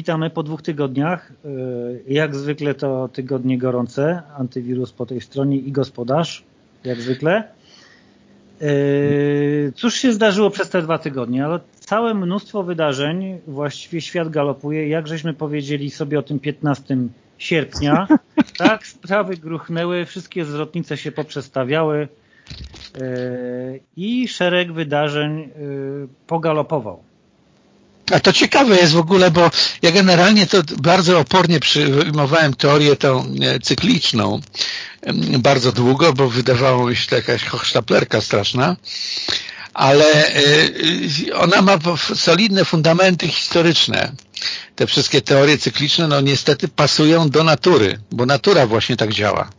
Witamy po dwóch tygodniach. E, jak zwykle to tygodnie gorące. Antywirus po tej stronie i gospodarz, jak zwykle. E, cóż się zdarzyło przez te dwa tygodnie? Ale całe mnóstwo wydarzeń. Właściwie świat galopuje. Jak żeśmy powiedzieli sobie o tym 15 sierpnia, tak sprawy gruchnęły, wszystkie zwrotnice się poprzestawiały e, i szereg wydarzeń pogalopował. A to ciekawe jest w ogóle, bo ja generalnie to bardzo opornie przyjmowałem teorię tą e, cykliczną bardzo długo, bo wydawało mi się to jakaś hochsztaplerka straszna, ale e, ona ma solidne fundamenty historyczne. Te wszystkie teorie cykliczne, no niestety pasują do natury, bo natura właśnie tak działa.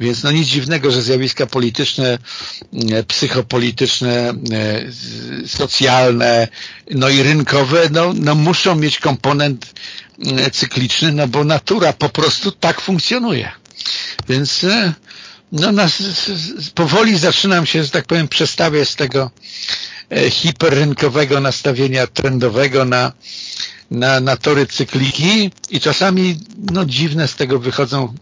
Więc no nic dziwnego, że zjawiska polityczne, e, psychopolityczne, e, socjalne, no i rynkowe, no, no muszą mieć komponent e, cykliczny, no bo natura po prostu tak funkcjonuje. Więc no, nas, powoli zaczynam się, że tak powiem, przestawiać z tego hiperrynkowego nastawienia trendowego na, na, na tory cykliki i czasami no, dziwne z tego wychodzą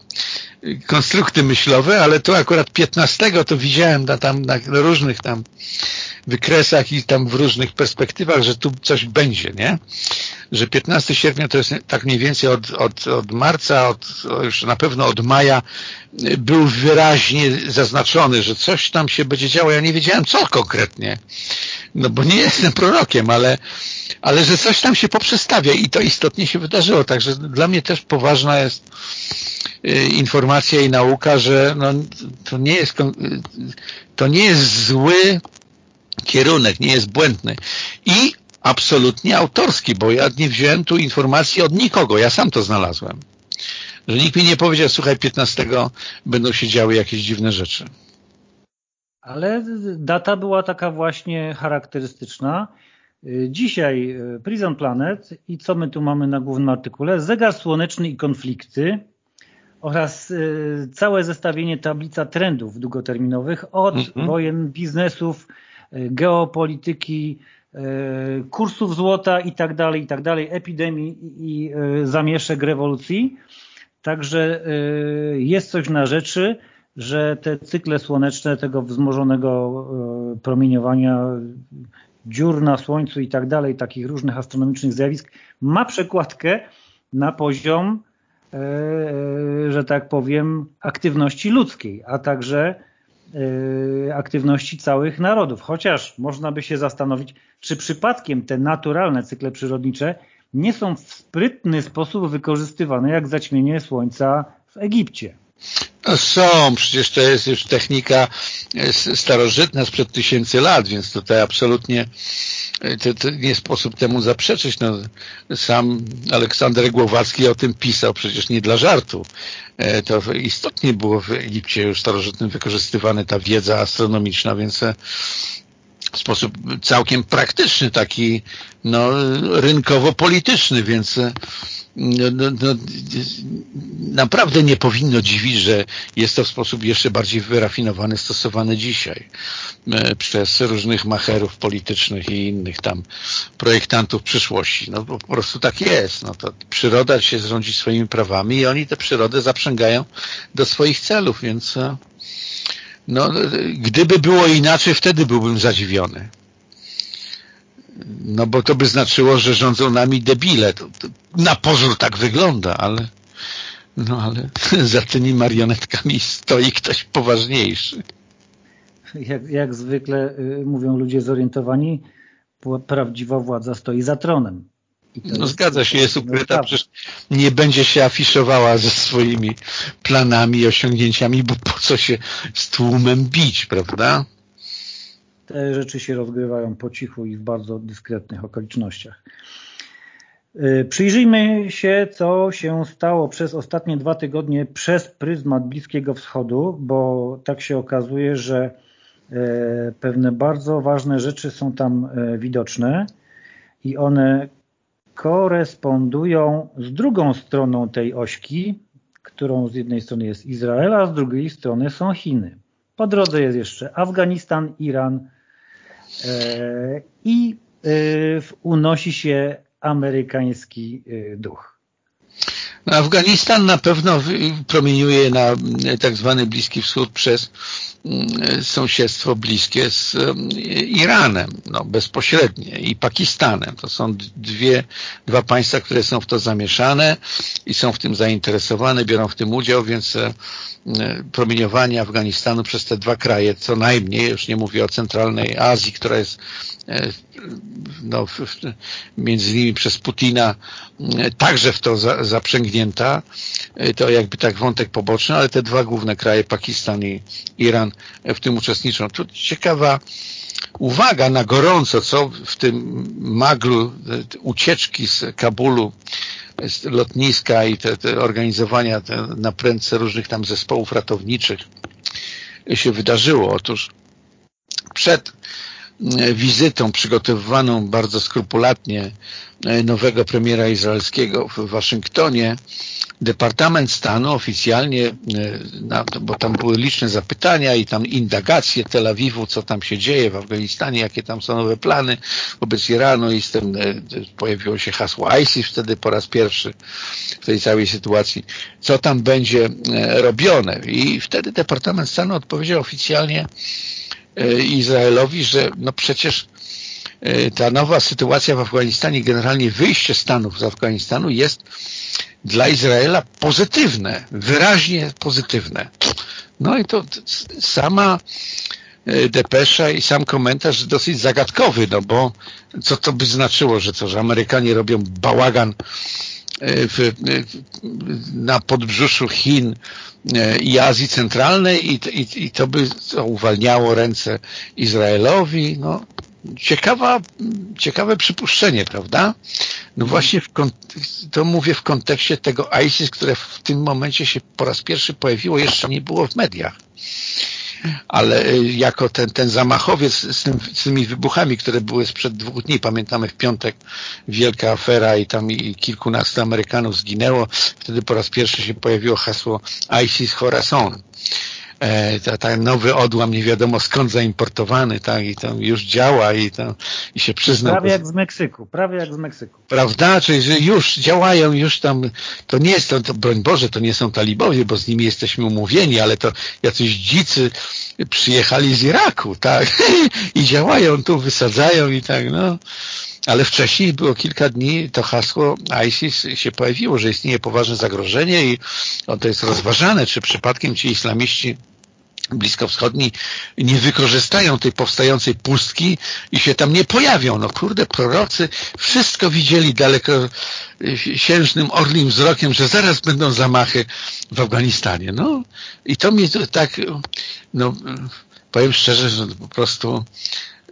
konstrukty myślowe, ale to akurat 15 to widziałem na, tam, na różnych tam wykresach i tam w różnych perspektywach, że tu coś będzie, nie? Że 15 sierpnia to jest tak mniej więcej od, od, od marca, od, już na pewno od maja był wyraźnie zaznaczony, że coś tam się będzie działo. Ja nie wiedziałem co konkretnie, no bo nie jestem prorokiem, ale, ale że coś tam się poprzestawia i to istotnie się wydarzyło. Także dla mnie też poważna jest y, informacja i nauka, że no, to nie jest to nie jest zły kierunek, nie jest błędny. I absolutnie autorski, bo ja nie wziąłem tu informacji od nikogo, ja sam to znalazłem. Że nikt mi nie powiedział, słuchaj, 15 będą się działy jakieś dziwne rzeczy. Ale data była taka właśnie charakterystyczna. Dzisiaj e, Prison Planet i co my tu mamy na głównym artykule? Zegar słoneczny i konflikty oraz e, całe zestawienie tablica trendów długoterminowych od -hmm. wojen, biznesów, e, geopolityki, kursów złota i tak dalej, i tak dalej, epidemii i zamieszek rewolucji. Także jest coś na rzeczy że te cykle słoneczne tego wzmożonego promieniowania dziur na Słońcu i tak dalej, takich różnych astronomicznych zjawisk, ma przekładkę na poziom, że tak powiem, aktywności ludzkiej, a także aktywności całych narodów. Chociaż można by się zastanowić, czy przypadkiem te naturalne cykle przyrodnicze nie są w sprytny sposób wykorzystywane jak zaćmienie Słońca w Egipcie. No są, przecież to jest już technika e, starożytna sprzed tysięcy lat, więc tutaj absolutnie e, to, to nie sposób temu zaprzeczyć. No, sam Aleksander Głowacki o tym pisał, przecież nie dla żartu. E, to istotnie było w Egipcie już starożytnym wykorzystywana ta wiedza astronomiczna, więc w sposób całkiem praktyczny, taki no, rynkowo-polityczny, więc no, no, no, naprawdę nie powinno dziwić, że jest to w sposób jeszcze bardziej wyrafinowany stosowany dzisiaj e, przez różnych macherów politycznych i innych tam projektantów przyszłości. No po prostu tak jest. No to przyroda się zrządzi swoimi prawami i oni tę przyrodę zaprzęgają do swoich celów, więc e, no, gdyby było inaczej, wtedy byłbym zadziwiony. No bo to by znaczyło, że rządzą nami debile. To, to na pozór tak wygląda, ale no ale za tymi marionetkami stoi ktoś poważniejszy. Jak, jak zwykle y, mówią ludzie zorientowani, prawdziwa władza stoi za tronem. No zgadza się, jest ukryta, przecież nie będzie się afiszowała ze swoimi planami i osiągnięciami, bo po co się z tłumem bić, prawda? Te rzeczy się rozgrywają po cichu i w bardzo dyskretnych okolicznościach. Y, przyjrzyjmy się, co się stało przez ostatnie dwa tygodnie przez pryzmat Bliskiego Wschodu, bo tak się okazuje, że y, pewne bardzo ważne rzeczy są tam y, widoczne i one korespondują z drugą stroną tej ośki, którą z jednej strony jest Izrael, a z drugiej strony są Chiny. Po drodze jest jeszcze Afganistan, Iran e, i e, unosi się amerykański duch. Afganistan na pewno promieniuje na tak zwany Bliski Wschód przez mm, sąsiedztwo bliskie z mm, Iranem, no, bezpośrednie i Pakistanem. To są dwie, dwa państwa, które są w to zamieszane i są w tym zainteresowane, biorą w tym udział, więc e, promieniowanie Afganistanu przez te dwa kraje, co najmniej, już nie mówię o centralnej Azji, która jest e, no, między innymi przez Putina e, także w to zaprzęgnięta. E, to jakby tak wątek poboczny, ale te dwa główne kraje, Pakistan i Iran w tym uczestniczą. Ciekawa uwaga na gorąco, co w tym maglu ucieczki z Kabulu z lotniska i te, te organizowania te na prędce różnych tam zespołów ratowniczych się wydarzyło. Otóż przed e, wizytą przygotowywaną bardzo skrupulatnie e, nowego premiera izraelskiego w Waszyngtonie Departament Stanu oficjalnie, e, bo tam były liczne zapytania i tam indagacje Tel Awiwu, co tam się dzieje w Afganistanie, jakie tam są nowe plany wobec Iranu i z tym e, pojawiło się hasło ISIS wtedy po raz pierwszy w tej całej sytuacji, co tam będzie e, robione. I wtedy Departament Stanu odpowiedział oficjalnie Izraelowi, że no przecież ta nowa sytuacja w Afganistanie, generalnie wyjście Stanów z Afganistanu jest dla Izraela pozytywne, wyraźnie pozytywne. No i to sama e, depesza i sam komentarz dosyć zagadkowy, no bo co to by znaczyło, że co, że Amerykanie robią bałagan e, w, e, na podbrzuszu Chin i Azji Centralnej i, i, i to by uwalniało ręce Izraelowi, no ciekawa, ciekawe przypuszczenie, prawda? No właśnie w, to mówię w kontekście tego ISIS, które w tym momencie się po raz pierwszy pojawiło, jeszcze nie było w mediach. Ale y, jako ten, ten zamachowiec z, tym, z tymi wybuchami, które były sprzed dwóch dni, pamiętamy w piątek wielka afera i tam i kilkunastu Amerykanów zginęło, wtedy po raz pierwszy się pojawiło hasło ISIS Horazon e, ta nowy odłam nie wiadomo skąd zaimportowany, tak, i to już działa i, to, i się przyznał. Prawie jak z Meksyku, prawie jak z Meksyku. Prawda, czyli że już działają, już tam, to nie jest, to, to broń Boże, to nie są talibowie, bo z nimi jesteśmy umówieni, ale to jacyś dzicy przyjechali z Iraku, tak, i działają tu, wysadzają i tak, no. Ale wcześniej było kilka dni, to hasło ISIS się pojawiło, że istnieje poważne zagrożenie i to jest rozważane, czy przypadkiem ci islamiści bliskowschodni nie wykorzystają tej powstającej pustki i się tam nie pojawią. No kurde, prorocy wszystko widzieli daleko siężnym orlim wzrokiem, że zaraz będą zamachy w Afganistanie. No i to mnie tak, no powiem szczerze, że po prostu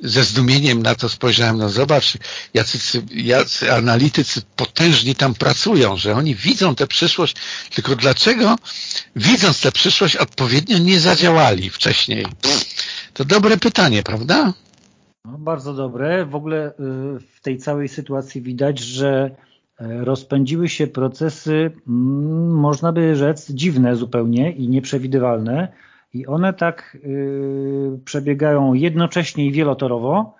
ze zdumieniem na to spojrzałem, no zobacz, jacy, jacy analitycy potężni tam pracują, że oni widzą tę przyszłość, tylko dlaczego widząc tę przyszłość odpowiednio nie zadziałali wcześniej? To dobre pytanie, prawda? No, bardzo dobre. W ogóle y, w tej całej sytuacji widać, że e, rozpędziły się procesy, mm, można by rzec, dziwne zupełnie i nieprzewidywalne, i one tak y, przebiegają jednocześnie i wielotorowo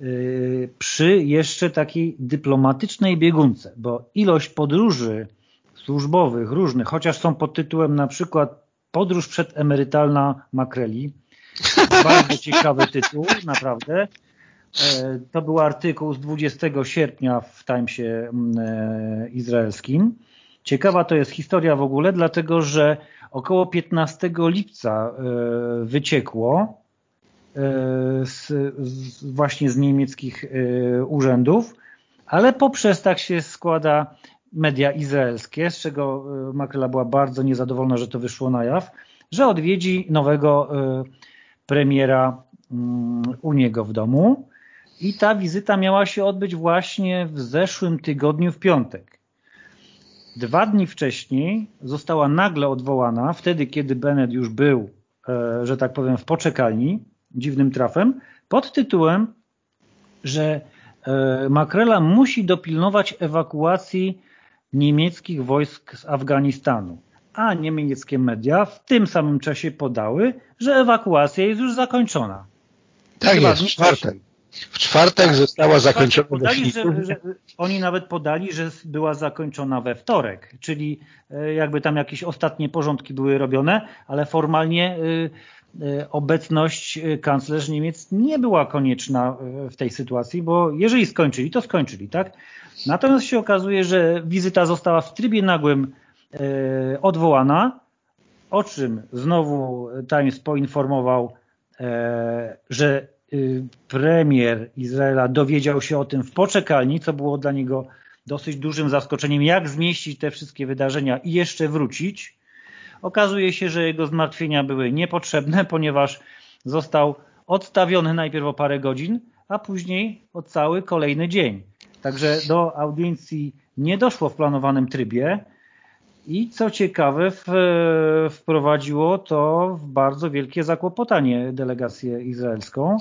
y, przy jeszcze takiej dyplomatycznej biegunce, bo ilość podróży służbowych różnych, chociaż są pod tytułem na przykład Podróż przedemerytalna Makreli, bardzo ciekawy tytuł, naprawdę. E, to był artykuł z 20 sierpnia w Timesie mm, e, izraelskim. Ciekawa to jest historia w ogóle, dlatego że około 15 lipca e, wyciekło e, z, z, właśnie z niemieckich e, urzędów, ale poprzez tak się składa media izraelskie, z czego Makrela była bardzo niezadowolona, że to wyszło na jaw, że odwiedzi nowego premiera mm, u niego w domu i ta wizyta miała się odbyć właśnie w zeszłym tygodniu w piątek. Dwa dni wcześniej została nagle odwołana, wtedy kiedy Bennett już był, e, że tak powiem, w poczekalni, dziwnym trafem, pod tytułem, że e, Makrela musi dopilnować ewakuacji niemieckich wojsk z Afganistanu. A niemieckie media w tym samym czasie podały, że ewakuacja jest już zakończona. Tak jest, czwartek. W czwartek została zakończona podali, że, że, Oni nawet podali, że była zakończona we wtorek, czyli e, jakby tam jakieś ostatnie porządki były robione, ale formalnie e, e, obecność kanclerz Niemiec nie była konieczna w tej sytuacji, bo jeżeli skończyli, to skończyli, tak? Natomiast się okazuje, że wizyta została w trybie nagłym odwołana, o czym znowu Times poinformował, że premier Izraela dowiedział się o tym w poczekalni, co było dla niego dosyć dużym zaskoczeniem, jak zmieścić te wszystkie wydarzenia i jeszcze wrócić. Okazuje się, że jego zmartwienia były niepotrzebne, ponieważ został odstawiony najpierw o parę godzin, a później o cały kolejny dzień. Także do audiencji nie doszło w planowanym trybie, i co ciekawe w, wprowadziło to w bardzo wielkie zakłopotanie delegację izraelską,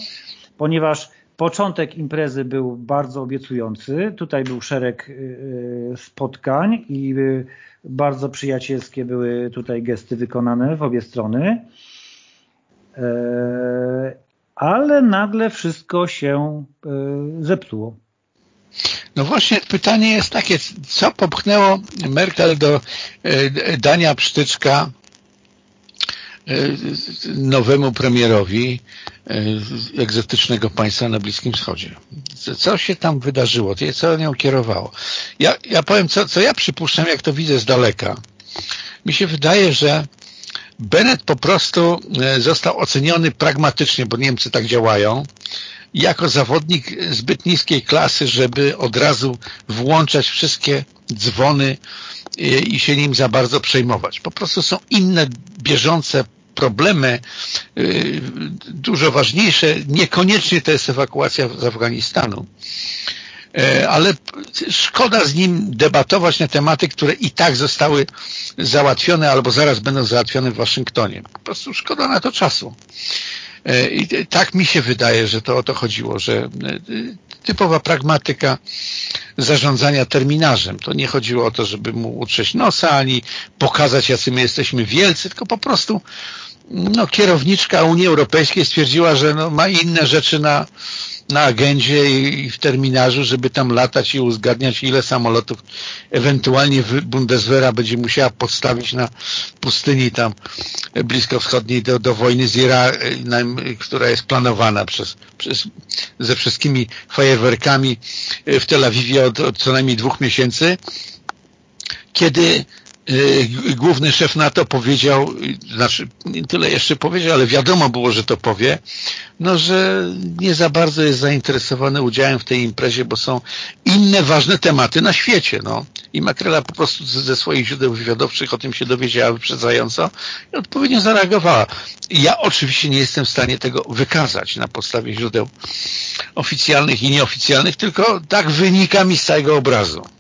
ponieważ początek imprezy był bardzo obiecujący. Tutaj był szereg y, spotkań i y, bardzo przyjacielskie były tutaj gesty wykonane w obie strony. E, ale nagle wszystko się y, zepsuło. No właśnie pytanie jest takie, co popchnęło Merkel do e, dania psztyczka e, nowemu premierowi e, egzotycznego państwa na Bliskim Wschodzie. Co się tam wydarzyło? Co nią kierowało? Ja, ja powiem, co, co ja przypuszczam, jak to widzę z daleka. Mi się wydaje, że Bennett po prostu został oceniony pragmatycznie, bo Niemcy tak działają, jako zawodnik zbyt niskiej klasy, żeby od razu włączać wszystkie dzwony i się nim za bardzo przejmować. Po prostu są inne bieżące problemy, y, dużo ważniejsze. Niekoniecznie to jest ewakuacja z Afganistanu. E, ale szkoda z nim debatować na tematy, które i tak zostały załatwione albo zaraz będą załatwione w Waszyngtonie. Po prostu szkoda na to czasu. E, I tak mi się wydaje, że to o to chodziło, że e, typowa pragmatyka zarządzania terminarzem. To nie chodziło o to, żeby mu utrzeć nosa, ani pokazać, jacy my jesteśmy wielcy, tylko po prostu no, kierowniczka Unii Europejskiej stwierdziła, że no, ma inne rzeczy na, na agendzie i, w terminarzu, żeby tam latać i uzgadniać, ile samolotów ewentualnie Bundeswehra będzie musiała podstawić na pustyni tam bliskowschodniej do, do wojny z Iranem, która jest planowana przez, przez, ze wszystkimi fajerwerkami w Tel Awiwie od, od co najmniej dwóch miesięcy, kiedy główny szef NATO powiedział, znaczy tyle jeszcze powiedział, ale wiadomo było, że to powie, no, że nie za bardzo jest zainteresowany udziałem w tej imprezie, bo są inne ważne tematy na świecie. No. I Makrela po prostu ze swoich źródeł wywiadowczych o tym się dowiedziała wyprzedzająco i odpowiednio zareagowała. Ja oczywiście nie jestem w stanie tego wykazać na podstawie źródeł oficjalnych i nieoficjalnych, tylko tak wynika mi z całego obrazu.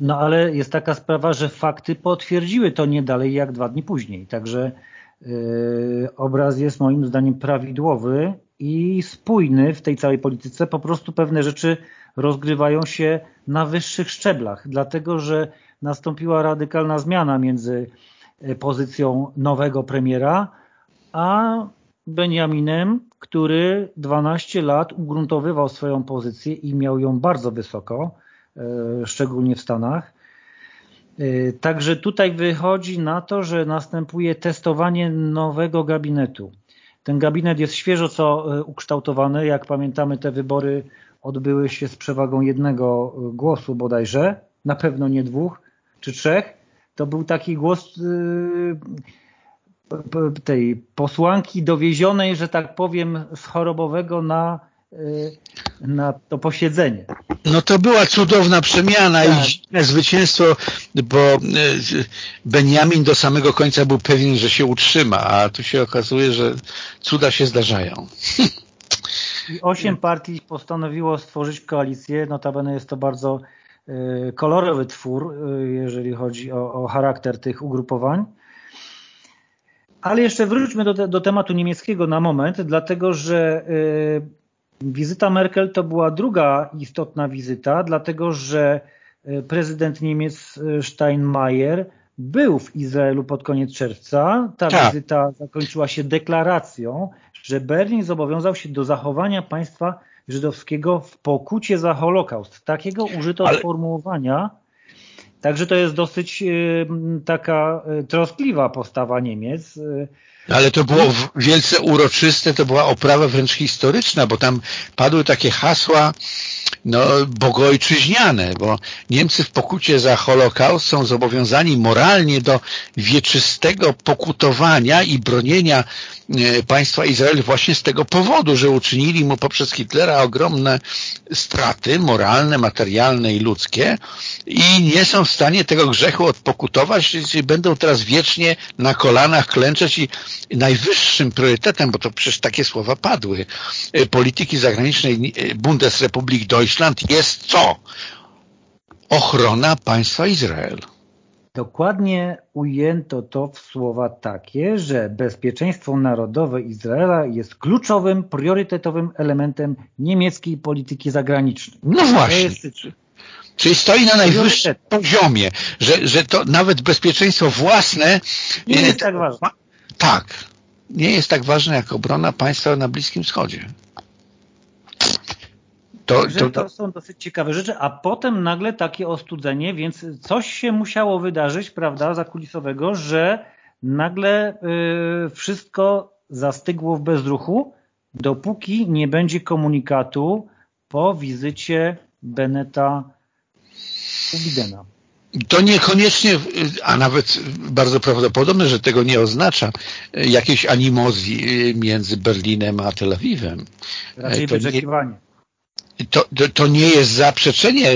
No ale jest taka sprawa, że fakty potwierdziły to nie dalej jak dwa dni później. Także yy, obraz jest moim zdaniem prawidłowy i spójny w tej całej polityce. Po prostu pewne rzeczy rozgrywają się na wyższych szczeblach, dlatego że nastąpiła radykalna zmiana między e, pozycją nowego premiera, a Benjaminem, który 12 lat ugruntowywał swoją pozycję i miał ją bardzo wysoko szczególnie w Stanach. E, także tutaj wychodzi na to, że następuje testowanie nowego gabinetu. Ten gabinet jest świeżo co e, ukształtowany. Jak pamiętamy, te wybory odbyły się z przewagą jednego głosu bodajże, na pewno nie dwóch czy trzech. To był taki głos tej posłanki dowiezionej, że tak powiem, z chorobowego na na to posiedzenie. No to była cudowna przemiana tak. i dziwne zwycięstwo, bo y, Benjamin do samego końca był pewien, że się utrzyma, a tu się okazuje, że cuda się zdarzają. I osiem partii postanowiło stworzyć koalicję, notabene jest to bardzo y, kolorowy twór, jeżeli chodzi o, o charakter tych ugrupowań. Ale jeszcze wróćmy do, te, do tematu niemieckiego na moment, dlatego że Wizyta Merkel to była druga istotna wizyta, dlatego że e, prezydent Niemiec e, Steinmeier był w Izraelu pod koniec czerwca. Ta tak. wizyta zakończyła się deklaracją, że Berlin zobowiązał się do zachowania państwa żydowskiego w pokucie za Holokaust. Takiego użyto Ale... sformułowania, także to jest dosyć taka troskliwa postawa Niemiec. Ale to było wielce uroczyste, to była oprawa wręcz historyczna, bo tam padły takie hasła no, bogojczyźniane, bo Niemcy w pokucie za Holokaust są zobowiązani moralnie do wieczystego pokutowania i bronienia e, państwa Izrael właśnie z tego powodu, że uczynili mu poprzez Hitlera ogromne straty moralne, materialne i ludzkie i nie są w stanie tego grzechu odpokutować, i będą teraz wiecznie na kolanach klęczeć i najwyższym priorytetem, bo to przecież takie słowa padły, e, polityki zagranicznej e, Bundesrepublik Deutschland jest co? Ochrona państwa Izrael. Dokładnie ujęto to w słowa takie, że bezpieczeństwo narodowe Izraela jest kluczowym, priorytetowym elementem niemieckiej polityki zagranicznej. No właśnie. Jest... Czyli stoi na najwyższym poziomie, że, że to nawet bezpieczeństwo własne nie jest tak ważne. Tak. Nie jest tak ważne jak obrona państwa na Bliskim Wschodzie. To, to, to, są dosyć ciekawe rzeczy, a potem nagle takie ostudzenie, więc coś się musiało wydarzyć, prawda, zakulisowego, że nagle y, wszystko zastygło w bezruchu, dopóki nie będzie komunikatu po wizycie Beneta u Bidena. To niekoniecznie, a nawet bardzo prawdopodobne, że tego nie oznacza jakiejś animozji między Berlinem a Tel Awiwem. Raczej wyczekiwanie. To, to, to, nie jest zaprzeczenie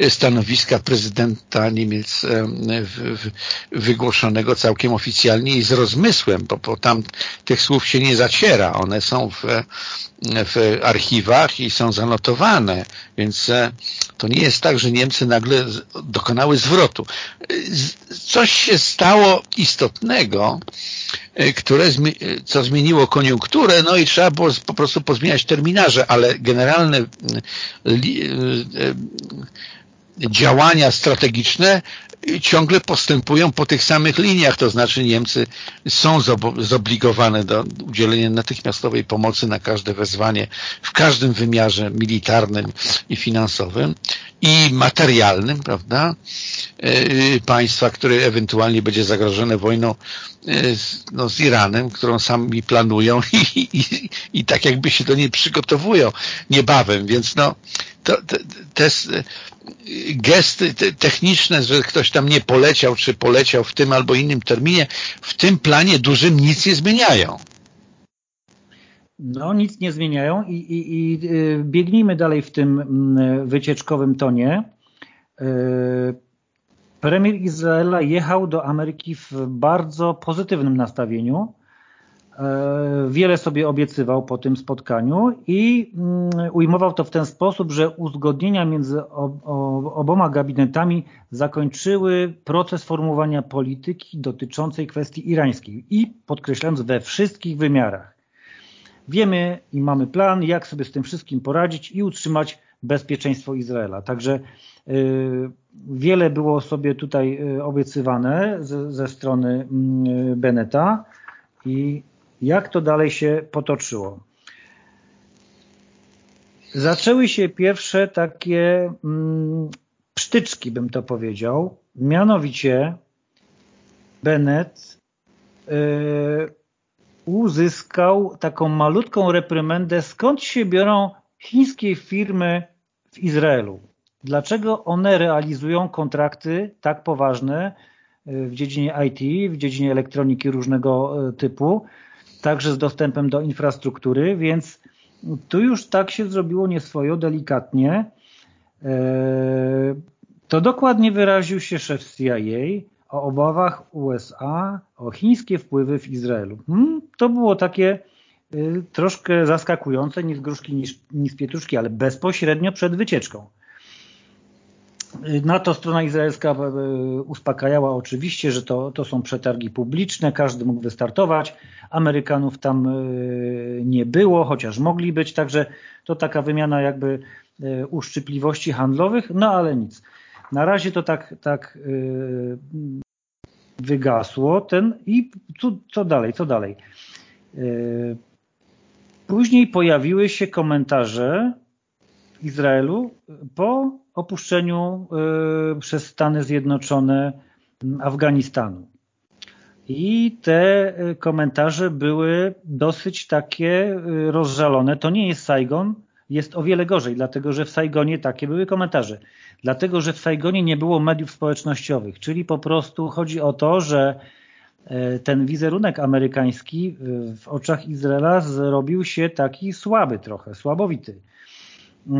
e, stanowiska prezydenta Niemiec e, w, w, wygłoszonego całkiem oficjalnie i z rozmysłem, bo, bo tam tych słów się nie zaciera. One są w, w archiwach i są zanotowane, więc e, to nie jest tak, że Niemcy nagle dokonały zwrotu. Coś się stało istotnego, które, co zmieniło koniunkturę, no i trzeba było po prostu pozmieniać terminarze, ale generalne äh, äh, äh działania strategiczne ciągle postępują po tych samych liniach, to znaczy Niemcy są zobligowane do udzielenia natychmiastowej pomocy na każde wezwanie w każdym wymiarze militarnym i finansowym i materialnym, prawda, e, państwa, które ewentualnie będzie zagrożone wojną e, no, z Iranem, którą sami planują i, i, i tak jakby się do niej przygotowują niebawem, więc no to, to, te gesty techniczne, że ktoś tam nie poleciał, czy poleciał w tym albo innym terminie, w tym planie dużym nic nie zmieniają. No, nic nie zmieniają i, i, i y, biegnijmy dalej w tym mm, wycieczkowym tonie. Y, premier Izraela jechał do Ameryki w bardzo pozytywnym nastawieniu. Y, wiele sobie obiecywał po tym spotkaniu i mm, ujmował to w ten sposób, że uzgodnienia między oboma gabinetami zakończyły proces formułowania polityki dotyczącej kwestii irańskiej i podkreślając we wszystkich wymiarach wiemy i mamy plan, jak sobie z tym wszystkim poradzić i utrzymać bezpieczeństwo Izraela. Także y, wiele było sobie tutaj y, obiecywane ze, ze strony y, Beneta i jak to dalej się potoczyło. Zaczęły się pierwsze takie mm, psztyczki, bym to powiedział. Mianowicie Bennett uzyskał taką malutką reprymendę, skąd się biorą chińskie firmy w Izraelu. Dlaczego one realizują kontrakty tak poważne e, w dziedzinie IT, w dziedzinie elektroniki różnego e, typu, także z dostępem do infrastruktury, więc tu już tak się zrobiło nieswojo, delikatnie. E, to dokładnie wyraził się szef CIA, o obawach USA o chińskie wpływy w Izraelu. Hmm, to było takie y, troszkę zaskakujące, nie z gruszki, niż, ni z pietruszki, ale bezpośrednio przed wycieczką. Na to strona izraelska y, uspokajała oczywiście, że to, to są przetargi publiczne, każdy mógł wystartować. Amerykanów tam y, nie było, chociaż mogli być, także to taka wymiana jakby uszczypliwości handlowych, no ale nic. Na razie to tak, tak wygasło ten i co, co dalej, co dalej? Później pojawiły się komentarze Izraelu po opuszczeniu y, przez Stany Zjednoczone Afganistanu. I te y, komentarze były dosyć takie y, rozżalone. To nie jest Saigon, jest o wiele gorzej, dlatego że w Saigonie takie były komentarze. Dlatego, że w Saigonie nie było mediów społecznościowych, czyli po prostu chodzi o to, że e, ten wizerunek amerykański w oczach Izraela zrobił się taki słaby trochę, słabowity. E,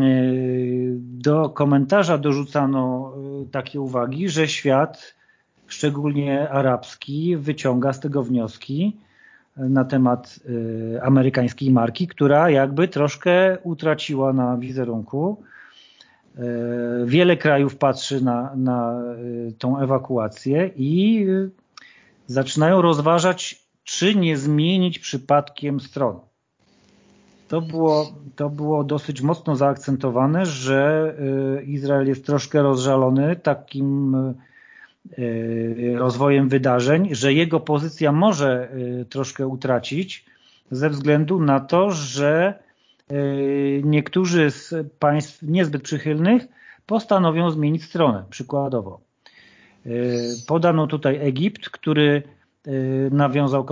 do komentarza dorzucano e, takie uwagi, że świat, szczególnie arabski, wyciąga z tego wnioski, na temat y, amerykańskiej marki, która jakby troszkę utraciła na wizerunku. Y, wiele krajów patrzy na, na y, tą ewakuację i zaczynają rozważać, czy nie zmienić przypadkiem stron. To było, to było dosyć mocno zaakcentowane, że Izrael jest troszkę rozżalony takim Y, rozwojem wydarzeń, że jego pozycja może y, troszkę utracić ze względu na to, że y, niektórzy z państw niezbyt przychylnych postanowią zmienić stronę, przykładowo. Podano tutaj Egipt, który nawiązał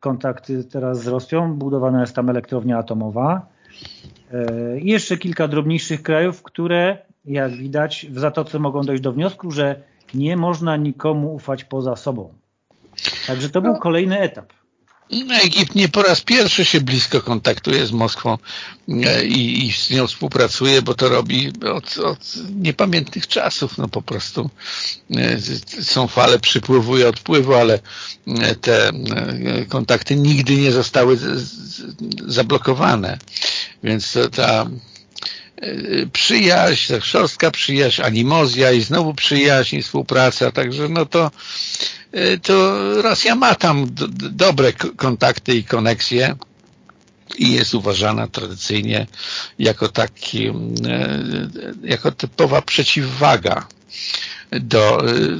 kontakty teraz z Rosją, budowana jest tam elektrownia atomowa. I jeszcze kilka drobniejszych krajów, które jak widać w Zatoce mogą dojść do wniosku, że nie można nikomu ufać poza sobą. Także to był no. kolejny etap. No, Egipt nie po raz pierwszy się blisko kontaktuje z Moskwą e, i, i z nią współpracuje, bo to robi od, od, niepamiętnych czasów. No po prostu e, są fale przypływu i odpływu, ale e, te kontakty nigdy nie zostały zablokowane. Więc ta przyjaźń, szorstka przyjaźń, animozja i znowu przyjaźń i współpraca, także no to y, to Rosja ma tam dobre kontakty i koneksje i jest uważana tradycyjnie jako taki, y, jako typowa przeciwwaga do, y,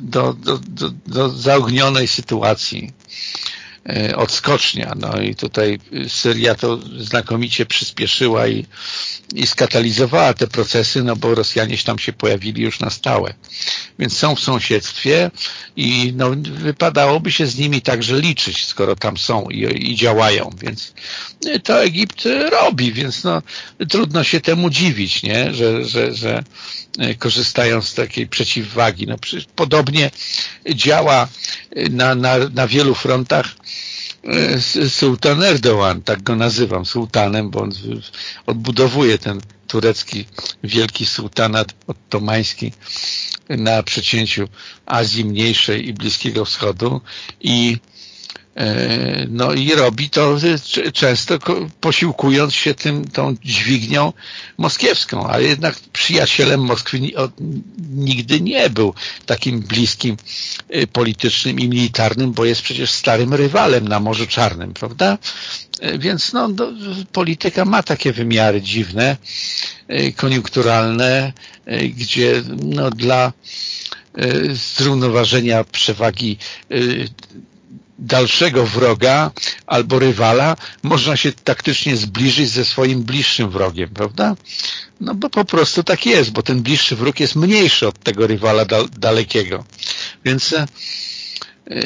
do, do, do, do zaognionej sytuacji odskocznia. No i tutaj Syria to znakomicie przyspieszyła i, i skatalizowała te procesy, no bo Rosjanie tam się pojawili już na stałe. Więc są w sąsiedztwie i no, wypadałoby się z nimi także liczyć, skoro tam są i, i działają. Więc to Egipt robi, więc no, trudno się temu dziwić, nie? Że, że, że e, korzystają z takiej przeciwwagi. No, podobnie działa na, na, na wielu frontach E, sułtan Erdoğan, tak go nazywam, sułtanem, bo on odbudowuje ten turecki wielki sułtanat ottomański na przecięciu Azji Mniejszej i Bliskiego Wschodu i no i robi to często posiłkując się tym, tą dźwignią moskiewską, ale jednak przyjacielem Moskwy nigdy nie był takim bliskim e, politycznym i militarnym, bo jest przecież starym rywalem na Morzu Czarnym, prawda? E, więc no, polityka ma takie wymiary dziwne, koniunkturalne, gdzie no, dla zrównoważenia przewagi dalszego wroga albo rywala można się taktycznie zbliżyć ze swoim bliższym wrogiem, prawda? No bo po prostu tak jest, bo ten bliższy wróg jest mniejszy od tego rywala dalekiego. Więc e,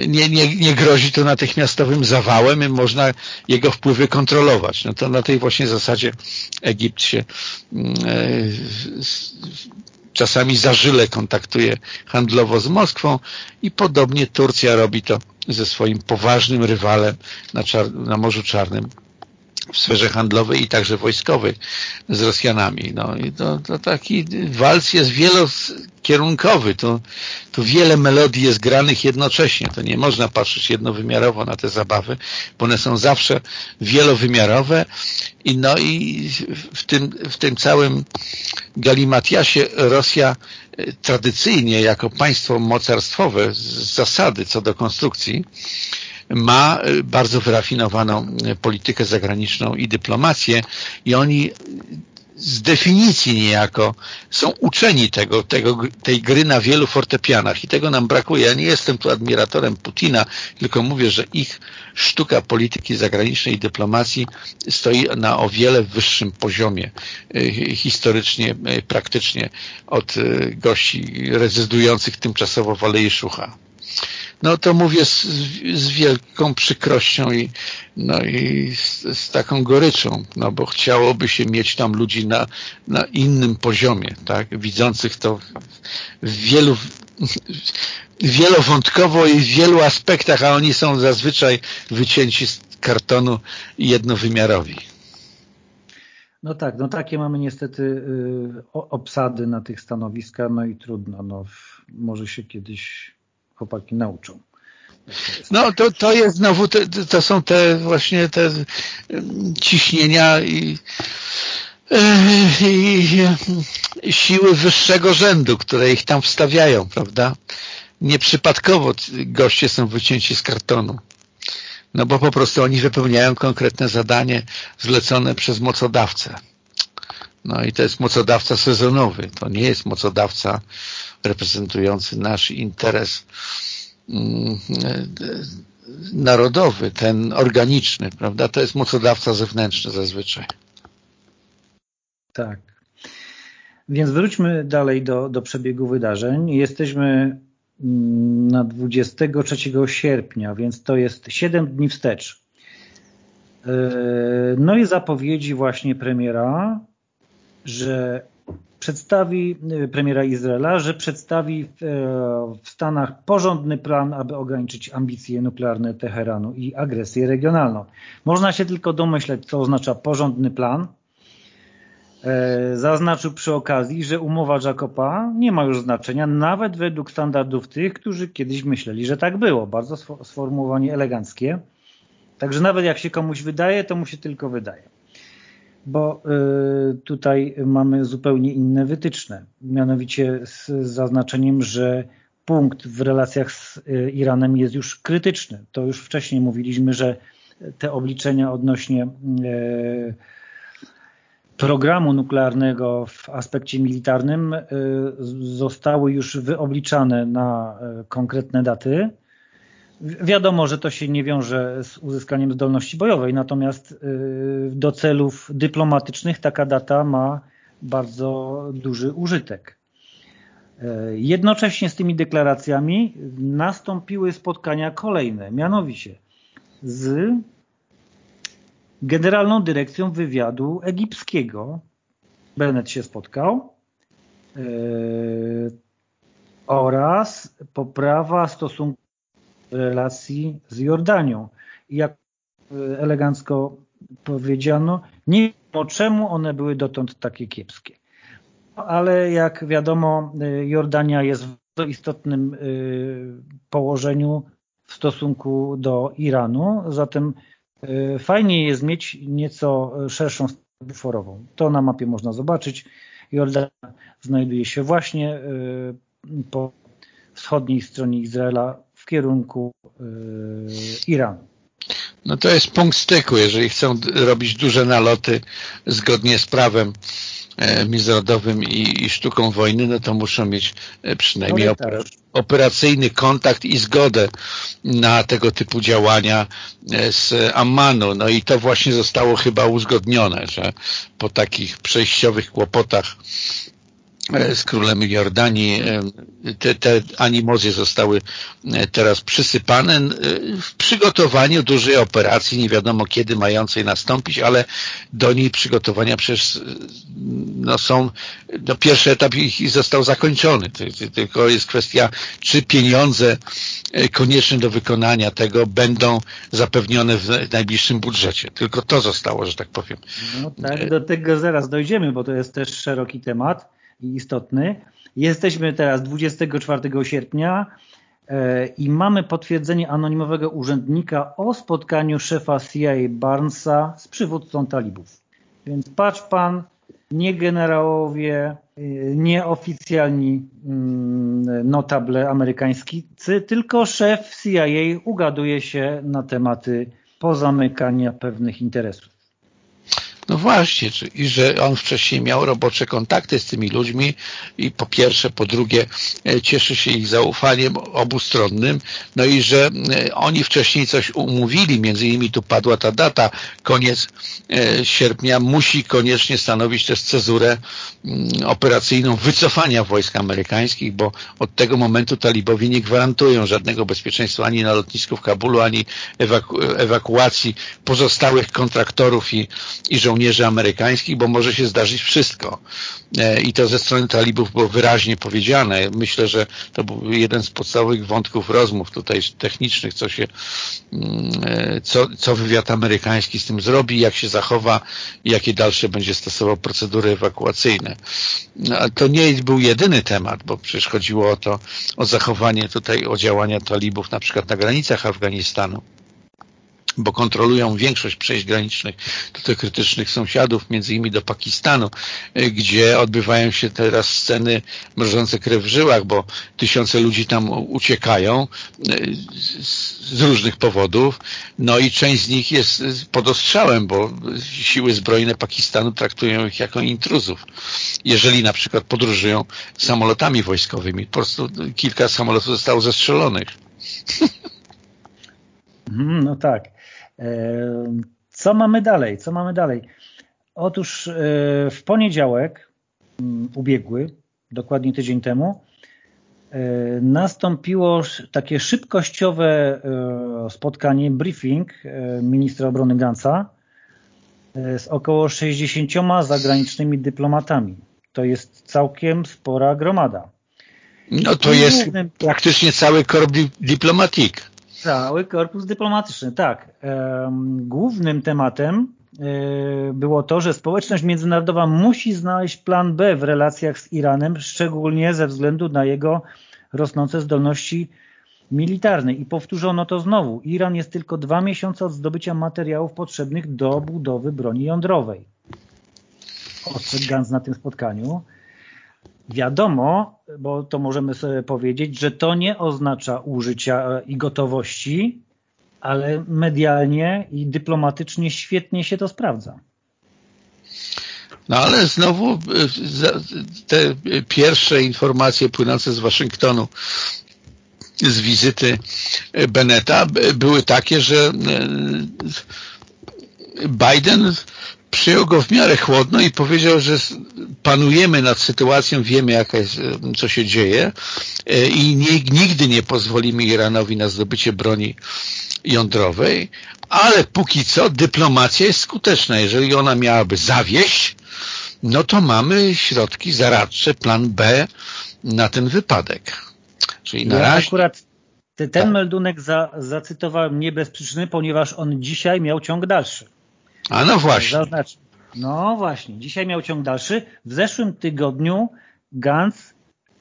nie, nie, nie grozi to natychmiastowym zawałem i można jego wpływy kontrolować. No to na tej właśnie zasadzie Egipt się e, czasami zażyle kontaktuje handlowo z Moskwą i podobnie Turcja robi to ze swoim poważnym rywalem na, na Morzu Czarnym w sferze handlowej i także wojskowej z Rosjanami. No i to, to taki walc jest wielokierunkowy. Tu, tu wiele melodii jest granych jednocześnie. To nie można patrzeć jednowymiarowo na te zabawy, bo one są zawsze wielowymiarowe i no i w tym, w tym całym galimatiasie Rosja e, tradycyjnie jako państwo mocarstwowe z zasady co do konstrukcji ma e, bardzo wyrafinowaną e, politykę zagraniczną i dyplomację i oni z definicji niejako są uczeni tego, tego, tej gry na wielu fortepianach i tego nam brakuje. Ja nie jestem tu admiratorem Putina, tylko mówię, że ich sztuka polityki zagranicznej i dyplomacji stoi na o wiele wyższym poziomie e, historycznie, praktycznie od gości rezydujących tymczasowo w Alei Szucha. No to mówię z, z wielką przykrością i, no i z, z, taką goryczą, no bo chciałoby się mieć tam ludzi na, na innym poziomie, tak, widzących to wielu wielowątkowo i w wielu aspektach, a oni są zazwyczaj wycięci z kartonu jednowymiarowi. No tak, no takie mamy niestety y, obsady na tych stanowiskach, no i trudno, no może się kiedyś chłopaki nauczą. No to, to jest znowu, te, to są te właśnie te ciśnienia i, i, i siły wyższego rzędu, które ich tam wstawiają, prawda? Nieprzypadkowo goście są wycięci z kartonu. No bo po prostu oni wypełniają konkretne zadanie zlecone przez mocodawcę. No i to jest mocodawca sezonowy. To nie jest mocodawca reprezentujący nasz interes mm, narodowy, ten organiczny, prawda? To jest mocodawca zewnętrzny zazwyczaj. Tak. Więc wróćmy dalej do, do przebiegu wydarzeń. Jesteśmy mm, na 23 sierpnia, więc to jest 7 dni wstecz. E, no i zapowiedzi właśnie premiera, że przedstawi y, premiera Izraela, że przedstawi w, e, w Stanach porządny plan, aby ograniczyć ambicje nuklearne Teheranu i agresję regionalną. Można się tylko domyśleć, co oznacza porządny plan. E, zaznaczył przy okazji, że umowa Jacoba nie ma już znaczenia, nawet według standardów tych, którzy kiedyś myśleli, że tak było. Bardzo sformułowanie eleganckie. Także nawet jak się komuś wydaje, to mu się tylko wydaje bo y, tutaj mamy zupełnie inne wytyczne. Mianowicie z zaznaczeniem, że punkt w relacjach z y, Iranem jest już krytyczny. To już wcześniej mówiliśmy, że te obliczenia odnośnie y, programu nuklearnego w aspekcie militarnym zostały już wyobliczane na konkretne daty Wiadomo, że to się nie wiąże z uzyskaniem zdolności bojowej, natomiast y, do celów dyplomatycznych taka data ma bardzo duży użytek. Y, jednocześnie z tymi deklaracjami nastąpiły spotkania kolejne, mianowicie z Generalną Dyrekcją Wywiadu Egipskiego. Bennett się spotkał yy, oraz poprawa stosunku relacji z Jordanią. I jak e, elegancko powiedziano, nie wiem czemu one były dotąd takie kiepskie. Ale jak wiadomo, e, Jordania jest w bardzo istotnym e, położeniu w stosunku do Iranu, zatem fajnie jest mieć nieco szerszą buforową. To na mapie można zobaczyć. Jordania znajduje się właśnie po wschodniej stronie Izraela w kierunku yy, Iranu. No to jest punkt styku. Jeżeli chcą robić duże naloty zgodnie z prawem e, międzynarodowym i, i, sztuką wojny, no to muszą mieć e, przynajmniej no tak. operacyjny kontakt i zgodę na tego typu działania e, z Ammanu. No i to właśnie zostało chyba uzgodnione, że po takich przejściowych kłopotach z królem Jordanii. E, te, te animozje zostały e, teraz przysypane w przygotowaniu dużej operacji, nie wiadomo kiedy mającej nastąpić, ale do niej przygotowania przecież no są, no pierwszy etap ich został zakończony, tylko jest kwestia, czy pieniądze konieczne do wykonania tego będą zapewnione w najbliższym budżecie. Tylko to zostało, że tak powiem. No tak, do tego zaraz dojdziemy, bo to jest też szeroki temat istotny. Jesteśmy teraz 24 sierpnia e, i mamy potwierdzenie anonimowego urzędnika o spotkaniu szefa CIA Barnesa z przywódcą talibów. Więc patrz pan, nie generałowie, e, nie oficjalni mm, notable amerykańscy, tylko szef CIA ugaduje się na tematy pozamykania pewnych interesów. No właśnie, i że on wcześniej miał robocze kontakty z tymi ludźmi i po pierwsze, po drugie e, cieszy się ich zaufaniem obustronnym, no i że e, oni wcześniej coś umówili, między innymi tu padła ta data, koniec e, sierpnia musi koniecznie stanowić też cezurę mm, operacyjną wycofania wojsk amerykańskich, bo od tego momentu talibowie nie gwarantują żadnego bezpieczeństwa ani na lotnisku w Kabulu, ani ewaku ewakuacji pozostałych kontraktorów i, i żołnierzy amerykańskich, bo może się zdarzyć wszystko. E, I to ze strony talibów było wyraźnie powiedziane. Myślę, że to był jeden z podstawowych wątków rozmów tutaj technicznych, co się, mm, e, co, co wywiad amerykański z tym zrobi, jak się zachowa i jakie dalsze będzie stosował procedury ewakuacyjne. No, to nie był jedyny temat, bo przecież chodziło o to, o zachowanie tutaj, o działania talibów na przykład na granicach Afganistanu bo kontrolują większość przejść granicznych do tych krytycznych sąsiadów, między innymi do Pakistanu, y, gdzie odbywają się teraz sceny mrożące krew w żyłach, bo tysiące ludzi tam uciekają y, z różnych powodów, no i część z nich jest pod ostrzałem, bo siły zbrojne Pakistanu traktują ich jako intruzów. Jeżeli na przykład podróżują samolotami wojskowymi, po prostu kilka samolotów zostało zestrzelonych. Mhm, no tak. Co mamy dalej? Co mamy dalej? Otóż e, w poniedziałek mm, ubiegły, dokładnie tydzień temu, e, nastąpiło takie szybkościowe e, spotkanie, briefing ministra obrony Gansa z około 60 zagranicznymi dyplomatami. To jest całkiem spora gromada. No to jest praktycznie cały korp dyplomatik. Cały korpus dyplomatyczny, tak. Głównym tematem e, było to, że społeczność międzynarodowa musi znaleźć plan B w relacjach z Iranem, szczególnie ze względu na jego rosnące zdolności militarne. I powtórzono to znowu. Iran jest tylko dwa miesiące od zdobycia materiałów potrzebnych do budowy broni jądrowej. Ostrzegł na tym spotkaniu. Wiadomo, bo to możemy sobie powiedzieć, że to nie oznacza użycia i gotowości, ale medialnie i dyplomatycznie świetnie się to sprawdza. No ale znowu e, te pierwsze informacje płynące z Waszyngtonu z wizyty Beneta były takie, że e, Biden przyjął go w miarę chłodno i powiedział, że panujemy nad sytuacją, wiemy jaka jest, e, co się dzieje e, i nie, nigdy nie pozwolimy Iranowi na zdobycie broni jądrowej, ale póki co dyplomacja jest skuteczna. Jeżeli ona miałaby zawieść, no to mamy środki zaradcze, plan B na ten wypadek. Czyli na ja razie... akurat ten tak. meldunek za, zacytowałem nie bez przyczyny, ponieważ on dzisiaj miał ciąg dalszy. A no właśnie. Zaznacz... No właśnie, dzisiaj miał ciąg dalszy. W zeszłym tygodniu Gantz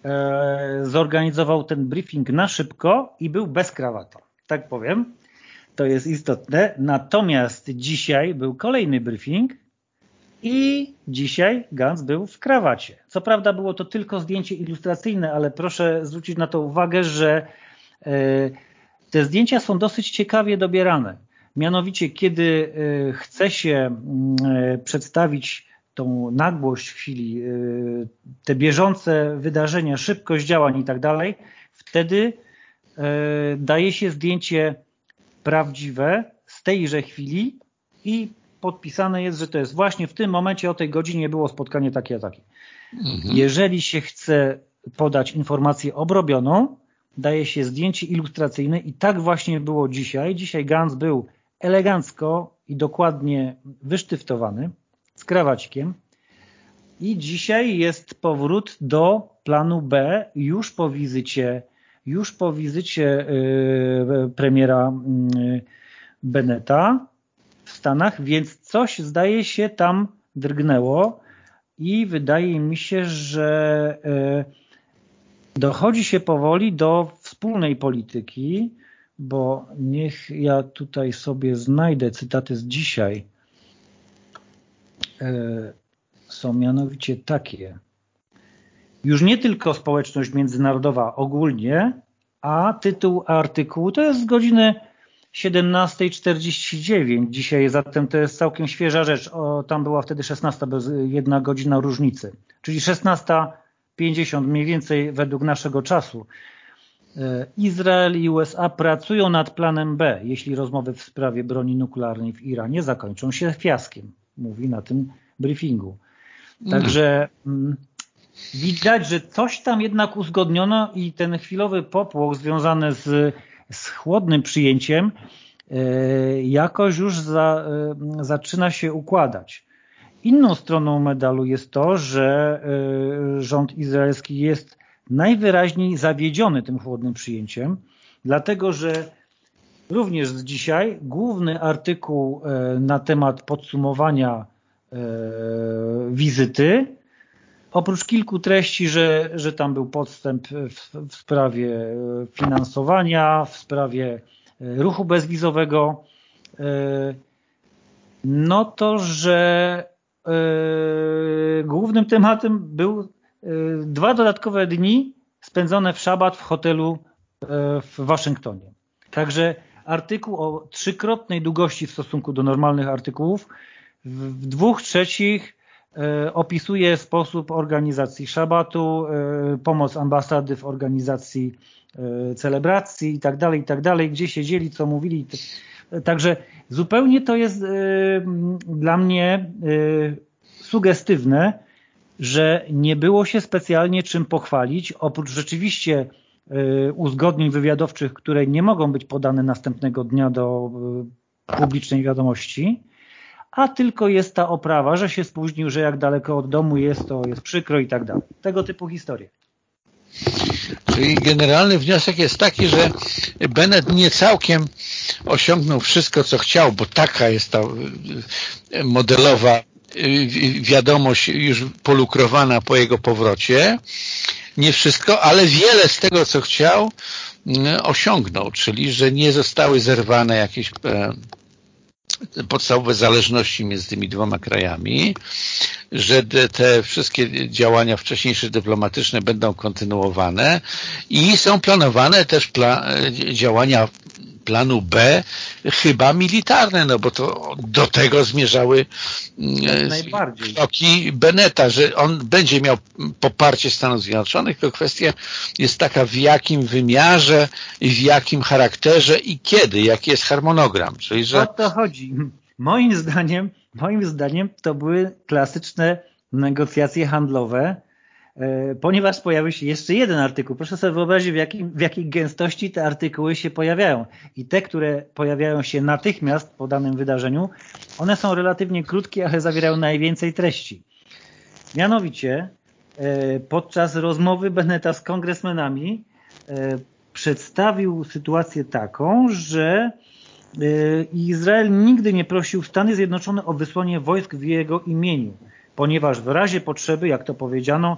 e, zorganizował ten briefing na szybko i był bez krawata. Tak powiem. To jest istotne. Natomiast dzisiaj był kolejny briefing i dzisiaj Gantz był w krawacie. Co prawda było to tylko zdjęcie ilustracyjne, ale proszę zwrócić na to uwagę, że e, te zdjęcia są dosyć ciekawie dobierane. Mianowicie, kiedy e, chce się mm, e, przedstawić tą nagłość chwili, e, te bieżące wydarzenia, szybkość działań i tak dalej, wtedy daje się zdjęcie prawdziwe z tejże chwili i podpisane jest, że to jest właśnie w tym momencie o tej godzinie było spotkanie takie a takie. Mhm. Jeżeli się chce podać informację obrobioną, daje się zdjęcie ilustracyjne i tak właśnie było dzisiaj. Dzisiaj Gans był elegancko i dokładnie wysztyftowany z krawacikiem. I dzisiaj jest powrót do planu B już po wizycie już po wizycie y, premiera y, Beneta w Stanach, więc coś zdaje się tam drgnęło i wydaje mi się, że y, dochodzi się powoli do wspólnej polityki bo niech ja tutaj sobie znajdę cytaty z dzisiaj. E, są mianowicie takie. Już nie tylko społeczność międzynarodowa ogólnie, a tytuł artykułu to jest z godziny 17.49 dzisiaj, zatem to jest całkiem świeża rzecz. O, tam była wtedy 16, bez jedna godzina różnicy, czyli 16.50 mniej więcej według naszego czasu. E, Izrael i USA pracują nad planem B, jeśli rozmowy w sprawie broni nuklearnej w Iranie zakończą się fiaskiem, mówi na tym briefingu. Także mm, widać, że coś tam jednak uzgodniono i ten chwilowy popłoch związany z, z chłodnym przyjęciem e, jakoś już za, e, zaczyna się układać. Inną stroną medalu jest to, że rząd izraelski jest najwyraźniej zawiedziony tym chłodnym przyjęciem, dlatego że również z dzisiaj główny artykuł e, na temat podsumowania e, wizyty, oprócz kilku treści, że, że tam był podstęp w, w sprawie finansowania, w sprawie e, ruchu bezwizowego, no to, że głównym tematem był dwa dodatkowe dni spędzone w szabat w hotelu y, w Waszyngtonie. Także artykuł o trzykrotnej długości w stosunku do normalnych artykułów w dwóch trzecich y, opisuje sposób organizacji szabatu, pomoc ambasady w organizacji celebracji i tak dalej, i tak dalej, gdzie siedzieli, co mówili. Także zupełnie to jest dla mnie sugestywne, że nie było się specjalnie czym pochwalić, oprócz rzeczywiście y, uzgodnień wywiadowczych, które nie mogą być podane następnego dnia do y, publicznej wiadomości, a tylko jest ta oprawa, że się spóźnił, że jak daleko od domu jest, to jest przykro i tak dalej. Tego typu historie. Czyli generalny wniosek jest taki, że Bennett nie całkiem osiągnął wszystko, co chciał, bo taka jest ta y, modelowa wiadomość już polukrowana po jego powrocie. Nie wszystko, ale wiele z tego, co chciał, y, osiągnął, czyli że nie zostały zerwane jakieś e, podstawowe zależności między tymi dwoma krajami, że te wszystkie działania wcześniejsze dyplomatyczne będą kontynuowane i są planowane też pla działania planu B chyba militarne, no bo to do tego zmierzały mm, kroki Beneta, że on będzie miał poparcie Stanów Zjednoczonych, to kwestia jest taka w jakim wymiarze, w jakim charakterze i kiedy, jaki jest harmonogram. Czyli, że... O to chodzi. Moim zdaniem, moim zdaniem to były klasyczne negocjacje handlowe, E, ponieważ pojawił się jeszcze jeden artykuł. Proszę sobie wyobrazić, w, jakim, w jakiej gęstości te artykuły się pojawiają. I te, które pojawiają się natychmiast po danym wydarzeniu, one są relatywnie krótkie, ale zawierają najwięcej treści. Mianowicie, e, podczas rozmowy Beneta z kongresmenami e, przedstawił sytuację taką, że Izrael nigdy nie prosił Stany Zjednoczone o wysłanie wojsk w jego imieniu, ponieważ w razie potrzeby, jak to powiedziano,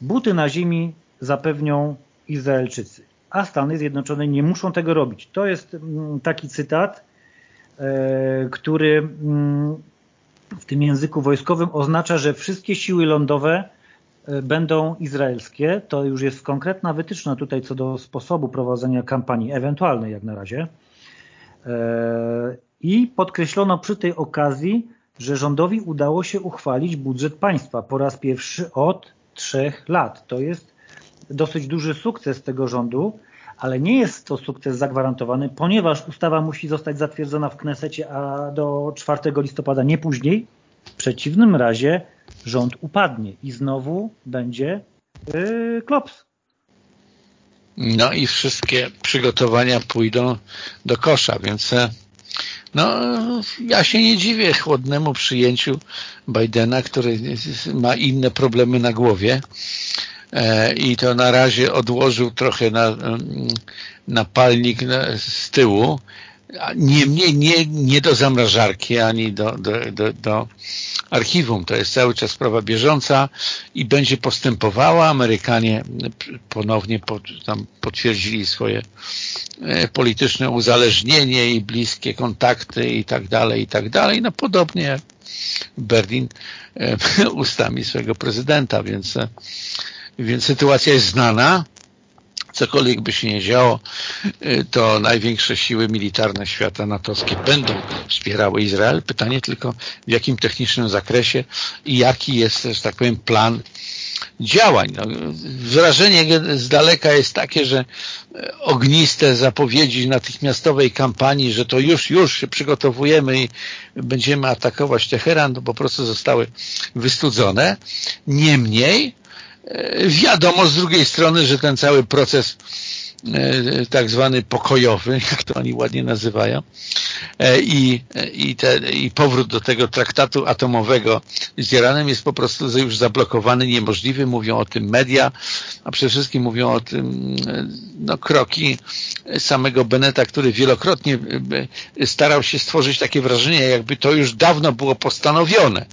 Buty na ziemi zapewnią Izraelczycy, a Stany Zjednoczone nie muszą tego robić. To jest mm, taki cytat, e, który mm, w tym języku wojskowym oznacza, że wszystkie siły lądowe e, będą izraelskie. To już jest konkretna wytyczna tutaj co do sposobu prowadzenia kampanii, ewentualnej jak na razie. E, I podkreślono przy tej okazji, że rządowi udało się uchwalić budżet państwa po raz pierwszy od trzech lat. To jest dosyć duży sukces tego rządu, ale nie jest to sukces zagwarantowany, ponieważ ustawa musi zostać zatwierdzona w Knesecie, a do 4 listopada nie później. W przeciwnym razie rząd upadnie i znowu będzie yy, klops. No i wszystkie przygotowania pójdą do kosza, więc e, no, ja się nie dziwię chłodnemu przyjęciu Bidena, który ma inne problemy na głowie. E, i to na razie odłożył trochę na, na palnik z tyłu, Niemniej nie, nie do zamrażarki ani do, do, do, do archiwum. To jest cały czas sprawa bieżąca i będzie postępowała. Amerykanie ponownie tam potwierdzili swoje e, polityczne uzależnienie i bliskie kontakty i tak dalej, i tak dalej. No podobnie Berlin e, ustami swojego prezydenta, więc, e, więc sytuacja jest znana cokolwiek by się nie działo, y, to największe siły militarne świata natowskie będą wspierały Izrael. Pytanie tylko w jakim technicznym zakresie i jaki jest, że tak powiem, plan działań. No, wrażenie z daleka jest takie, że e, ogniste zapowiedzi natychmiastowej kampanii, że to już, już się przygotowujemy i będziemy atakować Teheran, to po prostu zostały wystudzone. Niemniej wiadomo z drugiej strony, że ten cały proces E, tak zwany pokojowy, jak to oni ładnie nazywają, e, i, i, te, i powrót do tego traktatu atomowego z Iranem jest po prostu już zablokowany, niemożliwy. Mówią o tym media, a przede wszystkim mówią o tym e, no, kroki samego Beneta, który wielokrotnie starał się stworzyć takie wrażenie, jakby to już dawno było postanowione.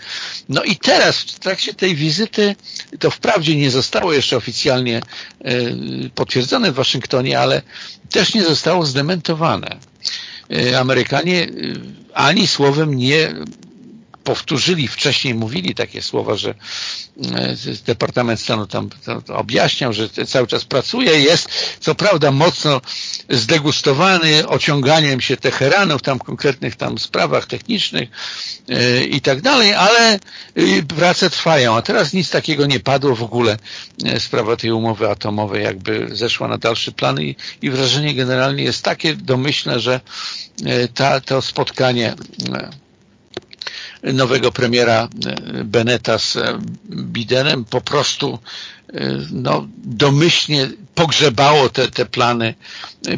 No i teraz w trakcie tej wizyty, to wprawdzie nie zostało jeszcze oficjalnie potwierdzone w Waszyngtonie, Waszyngtonie, ale też nie zostało zdementowane. E, Amerykanie e, ani słowem nie powtórzyli, wcześniej mówili takie słowa, że e, Departament Stanu tam objaśniał, że cały czas pracuje, jest co prawda mocno zdegustowany ociąganiem się Teheranu w tam konkretnych tam sprawach technicznych e, i tak dalej, ale e, prace trwają, a teraz nic takiego nie padło w ogóle sprawa tej umowy atomowej jakby zeszła na dalszy plan i, i wrażenie generalnie jest takie domyślne, że ta, to spotkanie nowego premiera e, Beneta z e, Bidenem. Po prostu no, domyślnie pogrzebało te, te plany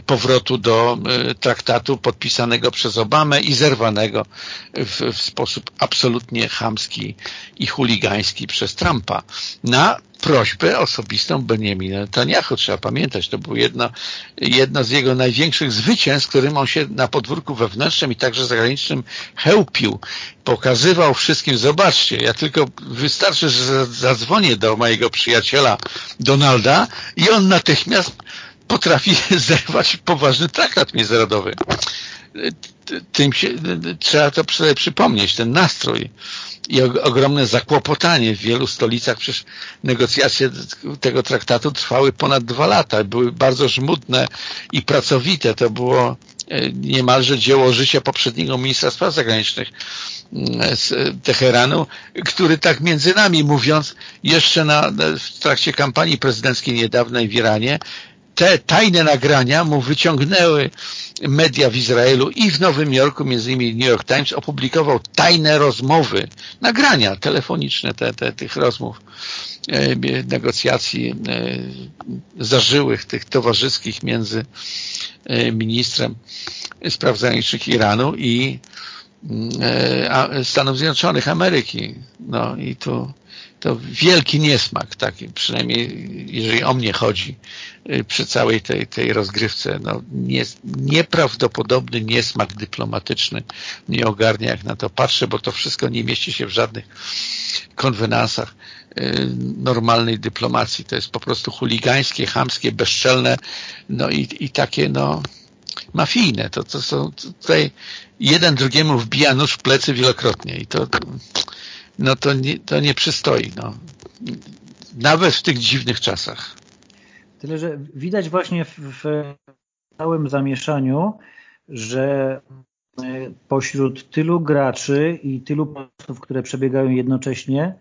powrotu do traktatu podpisanego przez Obamę i zerwanego w, w sposób absolutnie chamski i chuligański przez Trumpa na prośbę osobistą Benjamina Netanyahu. Trzeba pamiętać, to było jedno, jedno z jego największych zwycięstw, którym on się na podwórku wewnętrznym i także zagranicznym chełpił. Pokazywał wszystkim, zobaczcie, ja tylko wystarczy, że zadzwonię do mojego przyjaciela Donalda i on natychmiast potrafi zerwać poważny traktat międzynarodowy. Tym się, trzeba to sobie przypomnieć, ten nastrój i ogromne zakłopotanie w wielu stolicach. Przecież negocjacje tego traktatu trwały ponad dwa lata. Były bardzo żmudne i pracowite. To było niemalże dzieło życia poprzedniego ministra spraw zagranicznych mm, z Teheranu, który tak między nami mówiąc, jeszcze na, w trakcie kampanii prezydenckiej niedawnej w Iranie te tajne nagrania mu wyciągnęły media w Izraelu i w Nowym Jorku, między innymi New York Times, opublikował tajne rozmowy, nagrania telefoniczne te, te, tych rozmów, e, negocjacji e, zażyłych, tych towarzyskich między e, ministrem spraw zagranicznych Iranu i e, Stanów Zjednoczonych Ameryki. No i tu to wielki niesmak, taki, przynajmniej jeżeli o mnie chodzi, y, przy całej tej, tej rozgrywce. No, nie, nieprawdopodobny niesmak dyplomatyczny mnie ogarnia, jak na to patrzę, bo to wszystko nie mieści się w żadnych konwenansach normalnej dyplomacji. To jest po prostu chuligańskie, chamskie, bezczelne, no i, i takie, no, mafijne. To, to są tutaj jeden drugiemu wbija nóż w plecy wielokrotnie i to no to nie, to nie przystoi. No. Nawet w tych dziwnych czasach. Tyle, że widać właśnie w, całym zamieszaniu, że e, pośród tylu graczy i tylu postów, które przebiegają jednocześnie,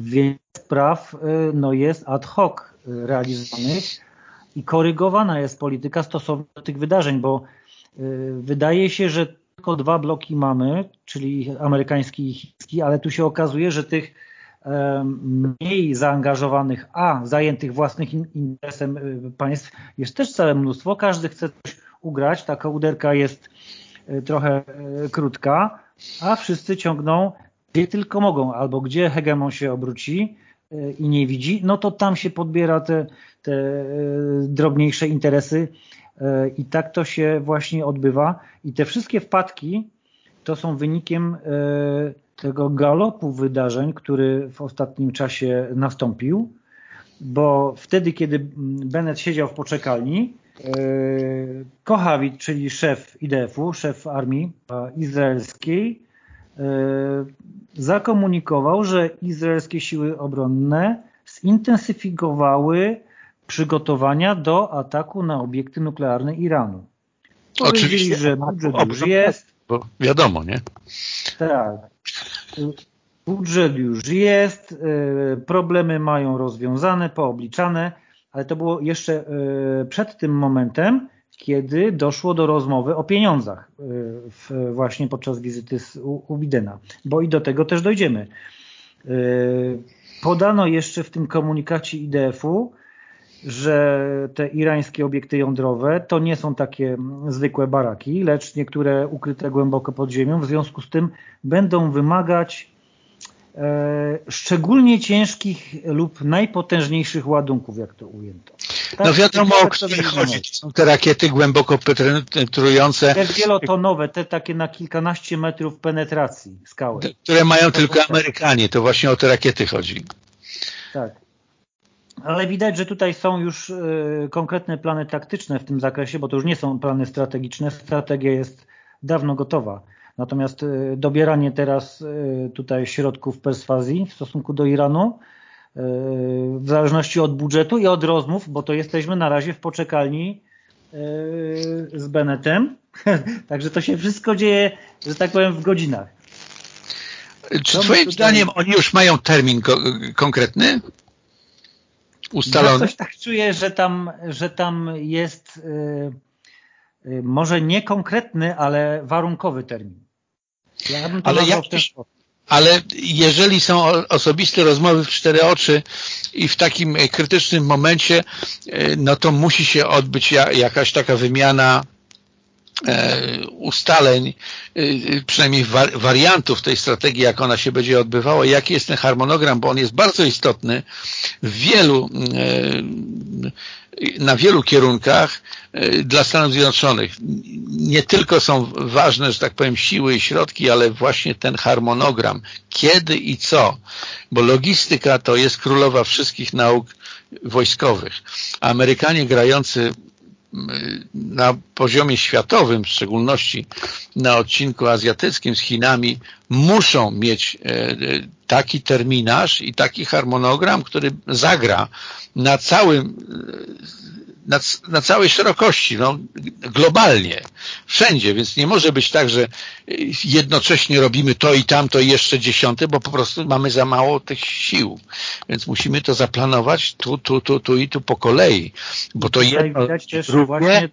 wiele spraw e, no, jest ad hoc realizowanych i korygowana jest polityka stosowna do tych wydarzeń, bo wydaje się, że tylko dwa bloki mamy, czyli amerykański i chiński, ale tu się okazuje, że tych mniej zaangażowanych, a zajętych własnym interesem państw jest też całe mnóstwo. Każdy chce coś ugrać, taka uderka jest trochę krótka, a wszyscy ciągną gdzie tylko mogą, albo gdzie hegemon się obróci i nie widzi, no to tam się podbiera te, te drobniejsze interesy E, I tak to się właśnie odbywa. I te wszystkie wpadki to są wynikiem e, tego galopu wydarzeń, który w ostatnim czasie nastąpił, bo wtedy, kiedy Bennett siedział w poczekalni, e, Kochawit, czyli szef IDF-u, szef armii izraelskiej, zakomunikował, że izraelskie siły obronne zintensyfikowały przygotowania do ataku na obiekty nuklearne Iranu. Powiedzieli, Oczywiście, że budżet już jest. Bo wiadomo, nie? Tak. Budżet już jest, e, problemy mają rozwiązane, poobliczane, ale to było jeszcze e, przed tym momentem, kiedy doszło do rozmowy o pieniądzach e, w, właśnie podczas wizyty u, u Bidena, bo i do tego też dojdziemy. Podano jeszcze w tym komunikacie IDF-u, że te irańskie obiekty jądrowe to nie są takie zwykłe baraki, lecz niektóre ukryte głęboko pod ziemią, w związku z tym będą wymagać e, szczególnie ciężkich lub najpotężniejszych ładunków, jak to ujęto. Tak, no wiadomo, o które chodzi. Są te rakiety głęboko penetrujące. Te wielotonowe, te takie na kilkanaście metrów penetracji skały. Które mają tylko Amerykanie, to właśnie o te rakiety chodzi. Tak. Ale widać, że tutaj są już y, konkretne plany taktyczne w tym zakresie, bo to już nie są plany strategiczne. Strategia jest dawno gotowa. Natomiast y, dobieranie teraz y, tutaj środków perswazji w stosunku do Iranu w zależności od budżetu i od rozmów, bo to jesteśmy na razie w poczekalni z Benetem. Także to się wszystko dzieje, że tak powiem, w godzinach. Czy twoim tutaj... zdaniem oni już mają termin ko konkretny? ustalony? Ja coś tak czuję, że tam, że tam jest y, y, może nie konkretny, ale warunkowy termin. Ja bym to ale, jakiś, ale jeżeli są osobiste rozmowy w cztery oczy i w takim krytycznym momencie, y, no to musi się odbyć jakaś taka wymiana E, ustaleń, e, przynajmniej wariantów tej strategii, jak ona się będzie odbywała, jaki jest ten harmonogram, bo on jest bardzo istotny w wielu, e, na wielu kierunkach dla Stanów Zjednoczonych. Nie tylko są ważne, że tak powiem, siły i środki, ale właśnie ten harmonogram, kiedy i co, bo logistyka to jest królowa wszystkich nauk wojskowych. Amerykanie grający na poziomie światowym, w szczególności na odcinku azjatyckim z Chinami, muszą mieć e, taki terminarz i taki harmonogram, który zagra na całym na, na całej szerokości, no, globalnie, wszędzie, więc nie może być tak, że jednocześnie robimy to i tamto i jeszcze dziesiąte, bo po prostu mamy za mało tych sił, więc musimy to zaplanować tu, tu, tu, tu i tu po kolei, bo to jedno właśnie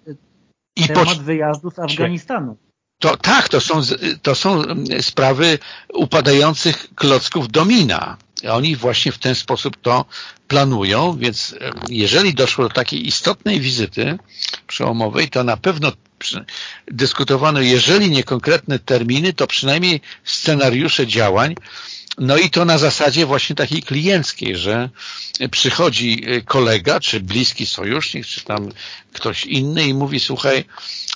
i temat po... wyjazdu z Afganistanu. To tak, to są, to są sprawy upadających klocków domina. Oni właśnie w ten sposób to planują, więc e, jeżeli doszło do takiej istotnej wizyty przełomowej, to na pewno dyskutowano, jeżeli nie konkretne terminy, to przynajmniej scenariusze działań, no i to na zasadzie właśnie takiej klienckiej, że przychodzi e, kolega, czy bliski sojusznik, czy tam ktoś inny i mówi, słuchaj,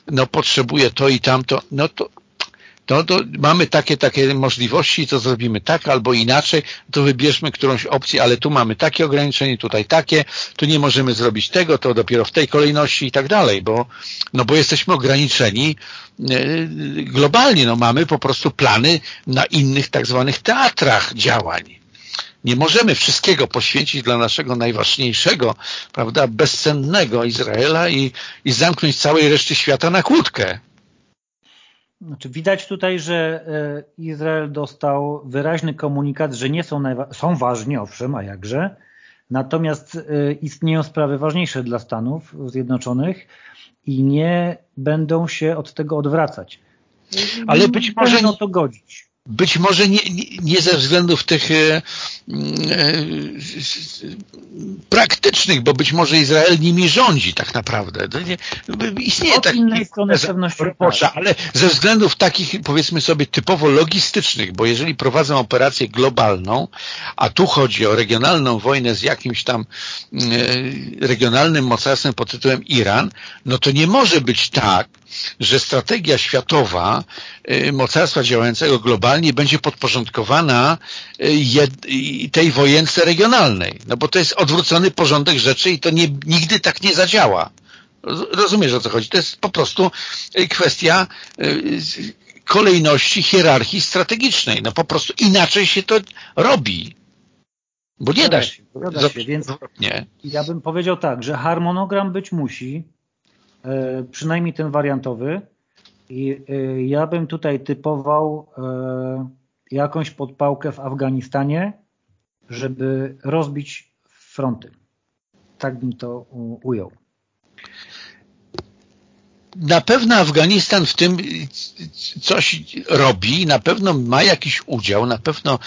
no potrzebuję to i tamto, no to to, to mamy takie, takie możliwości, to zrobimy tak albo inaczej, to wybierzmy którąś opcję, ale tu mamy takie ograniczenie, tutaj takie, tu nie możemy zrobić tego, to dopiero w tej kolejności i tak dalej, bo, no bo jesteśmy ograniczeni e, globalnie, no mamy po prostu plany na innych tak zwanych teatrach działań. Nie możemy wszystkiego poświęcić dla naszego najważniejszego, prawda, bezcennego Izraela i, i zamknąć całej reszty świata na kłódkę. Znaczy widać tutaj, że e, Izrael dostał wyraźny komunikat, że nie są, są ważni, owszem, a jakże, natomiast e, istnieją sprawy ważniejsze dla Stanów Zjednoczonych i nie będą się od tego odwracać. Ale być może nie to godzić. Być może nie, nie ze względów tych e, e, praktycznych, bo być może Izrael nimi rządzi tak naprawdę. Istnieje Od taki innej strony z pewnością ale ze względów takich powiedzmy sobie typowo logistycznych, bo jeżeli prowadzą operację globalną, a tu chodzi o regionalną wojnę z jakimś tam e, regionalnym mocarstwem pod tytułem Iran, no to nie może być tak, że strategia światowa mocarstwa działającego globalnie będzie podporządkowana y, tej wojence regionalnej. No bo to jest odwrócony porządek rzeczy i to nie, nigdy tak nie zadziała. Rozumiesz o co chodzi? To jest po prostu y, kwestia kolejności, hierarchii strategicznej. No po prostu inaczej się to robi. Bo nie da się. Zgadza się, więc nie. ja bym powiedział tak, że harmonogram być musi, e, przynajmniej ten wariantowy i e, ja bym tutaj typował e, jakąś podpałkę w Afganistanie, żeby rozbić fronty. Tak bym to ujął na pewno Afganistan w tym coś robi, na pewno ma jakiś udział, na pewno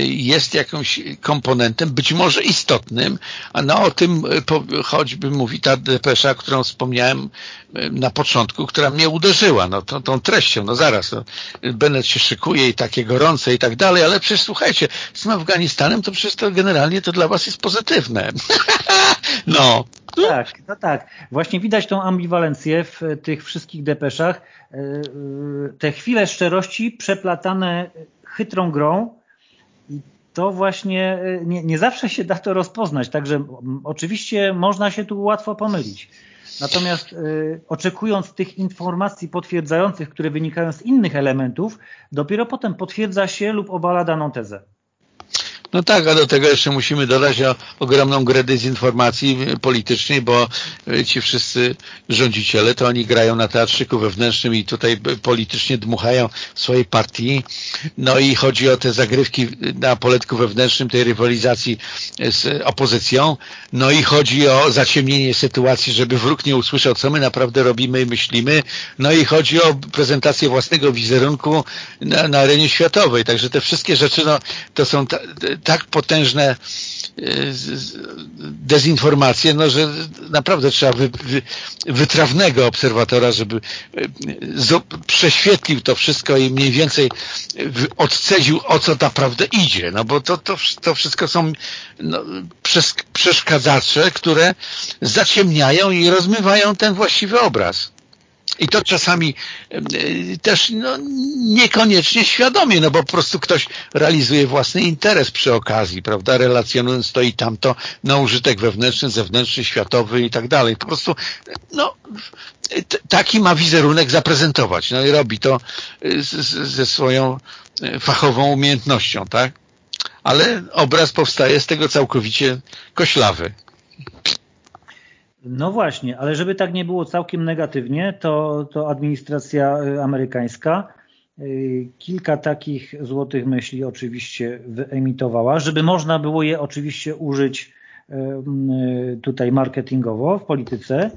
jest jakimś komponentem, być może istotnym, a no o tym choćby mówi ta depesza, którą wspomniałem na początku, która mnie uderzyła, no to, tą treścią, no zaraz, no, Bennett się szykuje i takie gorące i tak dalej, ale przecież słuchajcie, z tym Afganistanem to przecież to generalnie to dla was jest pozytywne. no, tak, no tak. Właśnie widać tą ambiwalencję w tych wszystkich depeszach. E, e, te chwile szczerości przeplatane chytrą grą i to właśnie e, nie, nie zawsze się da to rozpoznać, także oczywiście można się tu łatwo pomylić. Natomiast oczekując tych informacji potwierdzających, które wynikają z innych elementów, dopiero potem potwierdza się lub obala daną tezę. No tak, a do tego jeszcze musimy dodać ogromną grę dezinformacji politycznej, bo e, ci wszyscy rządziciele, to oni grają na teatrzyku wewnętrznym i tutaj politycznie dmuchają swojej partii. No i chodzi o te zagrywki na poletku wewnętrznym tej rywalizacji z opozycją. No i chodzi o zaciemnienie sytuacji, żeby wróg nie usłyszał, co my naprawdę robimy i myślimy. No i chodzi o prezentację własnego wizerunku na, na arenie światowej. Także te wszystkie rzeczy, no, to są tak potężne e, dezinformacje, no, że naprawdę trzeba wy, wy, wytrawnego obserwatora, żeby e, prześwietlił to wszystko i mniej więcej odcedził, o co naprawdę idzie. No bo to, to, to wszystko są no, przeszkadzacze, które zaciemniają i rozmywają ten właściwy obraz. I to czasami też no, niekoniecznie świadomie, no bo po prostu ktoś realizuje własny interes przy okazji, prawda, relacjonując to i tamto na użytek wewnętrzny, zewnętrzny, światowy i tak dalej. Po prostu no, taki ma wizerunek zaprezentować. No i robi to y, ze swoją y, fachową umiejętnością, tak? Ale obraz powstaje z tego całkowicie koślawy. No właśnie, ale żeby tak nie było całkiem negatywnie, to, to administracja y, amerykańska y, kilka takich złotych myśli oczywiście wyemitowała, żeby można było je oczywiście użyć y, tutaj marketingowo w polityce.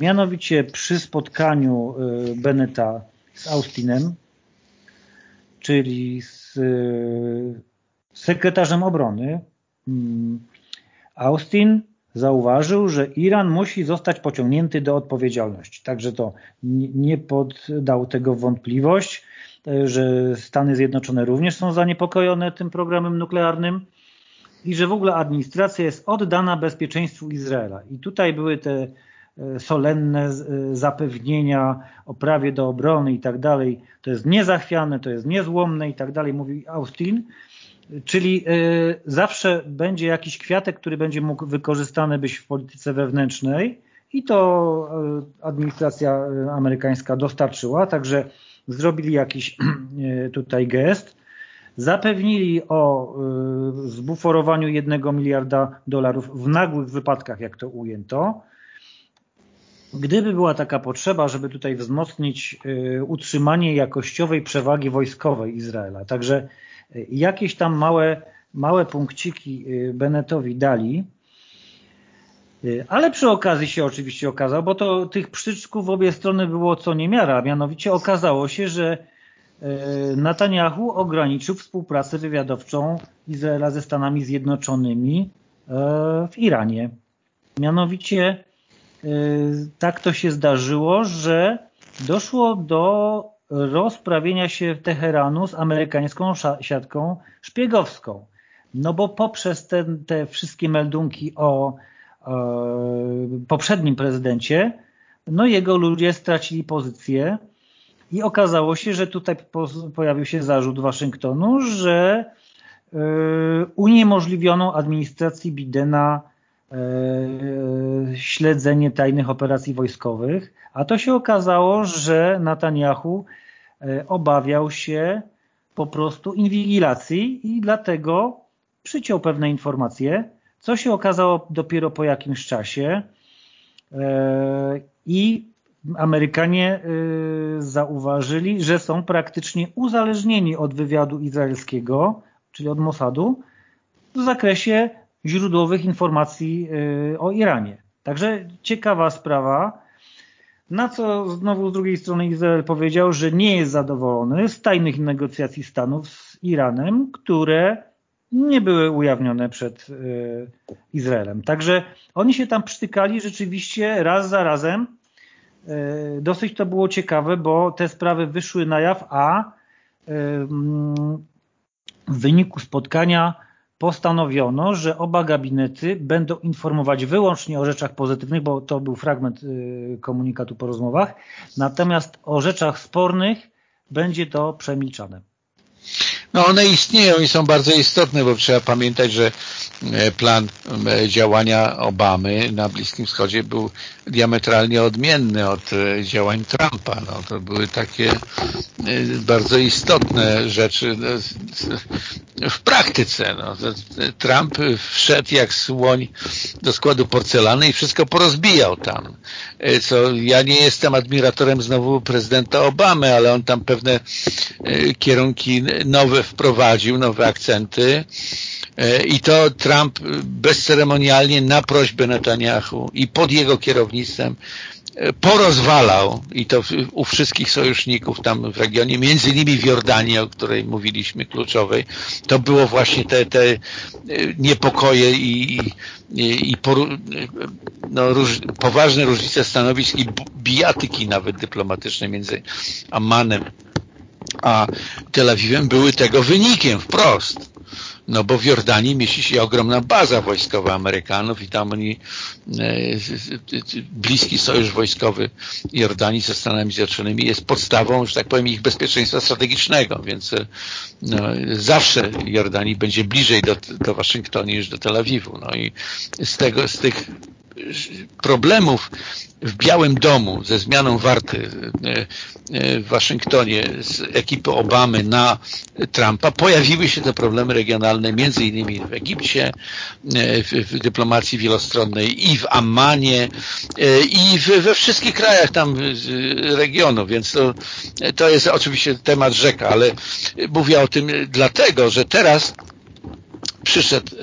Mianowicie przy spotkaniu Beneta z Austinem, czyli z sekretarzem obrony, mm, Austin zauważył, że Iran musi zostać pociągnięty do odpowiedzialności. Także to nie poddał tego wątpliwość, e, że Stany Zjednoczone również są zaniepokojone tym programem nuklearnym i że w ogóle administracja jest oddana bezpieczeństwu Izraela. I tutaj były te e, solenne e, zapewnienia o prawie do obrony i tak dalej. To jest niezachwiane, to jest niezłomne i tak dalej, mówi Austin. Czyli y, zawsze będzie jakiś kwiatek, który będzie mógł wykorzystany być w polityce wewnętrznej i to y, administracja y, amerykańska dostarczyła, także zrobili jakiś tutaj gest, zapewnili o zbuforowaniu jednego miliarda dolarów w nagłych wypadkach, jak to ujęto. Gdyby była taka potrzeba, żeby tutaj wzmocnić utrzymanie jakościowej przewagi wojskowej Izraela, także jakieś tam małe, małe punkciki y, Bennettowi dali, y, ale przy okazji się oczywiście okazało, bo to tych przyczków w obie strony było co niemiara, mianowicie okazało się, że y, Netanyahu ograniczył współpracę wywiadowczą Izraela ze Stanami Zjednoczonymi w Iranie. Mianowicie tak to się zdarzyło, że doszło do rozprawienia się Teheranu z amerykańską siatką szpiegowską. No bo poprzez te, te wszystkie meldunki o e, poprzednim prezydencie, no jego ludzie stracili pozycję i okazało się, że tutaj po, pojawił się zarzut Waszyngtonu, że e, uniemożliwiono administracji Bidena śledzenie tajnych operacji wojskowych, a to się okazało, że Netanyahu e, obawiał się po prostu inwigilacji i dlatego przyciął pewne informacje, co się okazało dopiero po jakimś czasie i Amerykanie zauważyli, że są praktycznie uzależnieni od wywiadu izraelskiego, czyli od Mossadu, w zakresie źródłowych informacji o Iranie. Także ciekawa sprawa, na co znowu z drugiej strony Izrael powiedział, że nie jest zadowolony z tajnych negocjacji Stanów z Iranem, które nie były ujawnione przed y, Izraelem. Także oni się tam przytykali rzeczywiście raz za razem. Y, dosyć to było ciekawe, bo te sprawy wyszły na jaw, a y, w wyniku spotkania postanowiono, że oba gabinety będą informować wyłącznie o rzeczach pozytywnych, bo to był fragment y, komunikatu po rozmowach, natomiast o rzeczach spornych będzie to przemilczane. No one istnieją i są bardzo istotne, bo trzeba pamiętać, że plan e, działania Obamy na Bliskim Wschodzie był diametralnie odmienny od e, działań Trumpa. No, to były takie bardzo istotne rzeczy w praktyce. No. Trump wszedł jak słoń do składu porcelany i wszystko porozbijał tam. Co ja nie jestem admiratorem znowu prezydenta Obamy, ale on tam pewne kierunki nowe wprowadził nowe akcenty e, i to Trump bezceremonialnie na prośbę Netanyahu i pod jego kierownictwem e, porozwalał i to u wszystkich sojuszników tam w regionie, między innymi w Jordanii, o której mówiliśmy, kluczowej, to było właśnie te, te e, niepokoje i, i, i no, róż, poważne różnice stanowisk i bijatyki nawet dyplomatyczne między Ammanem a Tel Awiwem były tego wynikiem wprost. No bo w Jordanii mieści się ogromna baza wojskowa Amerykanów i tam oni e, bliski sojusz wojskowy Jordanii ze Stanami Zjednoczonymi jest podstawą, że tak powiem, ich bezpieczeństwa strategicznego, więc e, no, zawsze Jordanii będzie bliżej do, do Waszyngtonu niż do Tel Awiwu. No i z tego, z tych problemów w Białym Domu ze zmianą warty e, e, w Waszyngtonie z ekipy Obamy na Trumpa pojawiły się te problemy regionalne między innymi w Egipcie, e, w, dyplomacji wielostronnej i w Ammanie i we wszystkich krajach tam regionu, więc to, to jest oczywiście temat rzeka, ale mówię o tym dlatego, że teraz przyszedł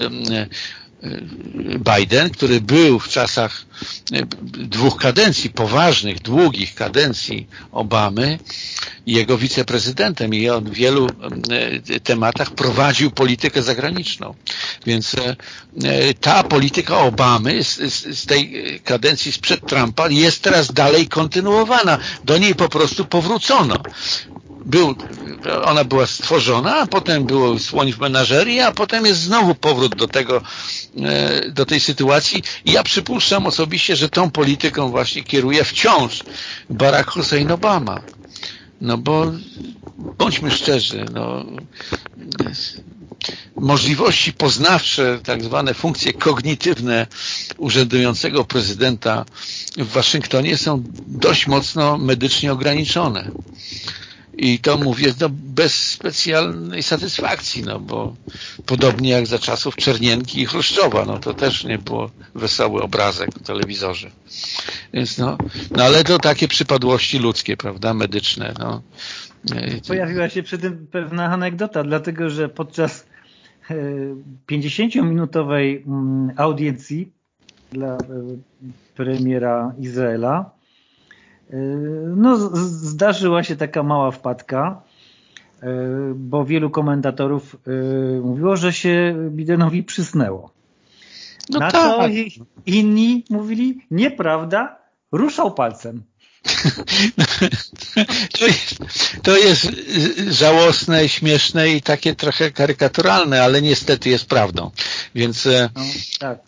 Biden, który był w czasach e, dwóch kadencji, poważnych, długich kadencji Obamy, jego wiceprezydentem i on w wielu e, tematach prowadził politykę zagraniczną. Więc e, ta polityka Obamy z, z tej kadencji sprzed Trumpa jest teraz dalej kontynuowana. Do niej po prostu powrócono był, ona była stworzona, a potem było słoń w menażerii, a potem jest znowu powrót do tego, e, do tej sytuacji i ja przypuszczam osobiście, że tą polityką właśnie kieruje wciąż Barack Hussein Obama. No bo bądźmy szczerzy, no, możliwości poznawcze, tak zwane funkcje kognitywne urzędującego prezydenta w Waszyngtonie są dość mocno medycznie ograniczone. I to mówię no, bez specjalnej satysfakcji, no bo podobnie jak za czasów Czernienki i Chruszczowa, no to też nie było wesoły obrazek w telewizorze. Więc no, no ale to takie przypadłości ludzkie, prawda, medyczne, no. Pojawiła się przy tym pewna anegdota, dlatego że podczas 50-minutowej e, mm, audiencji dla e, premiera Izraela no, zdarzyła się taka mała wpadka, e, bo wielu komentatorów e, mówiło, że się Bidenowi przysnęło. No Na tak. co inni mówili, nieprawda, ruszał palcem. To jest, to jest żałosne, śmieszne i takie trochę karykaturalne, ale niestety jest prawdą. Więc e, no, tak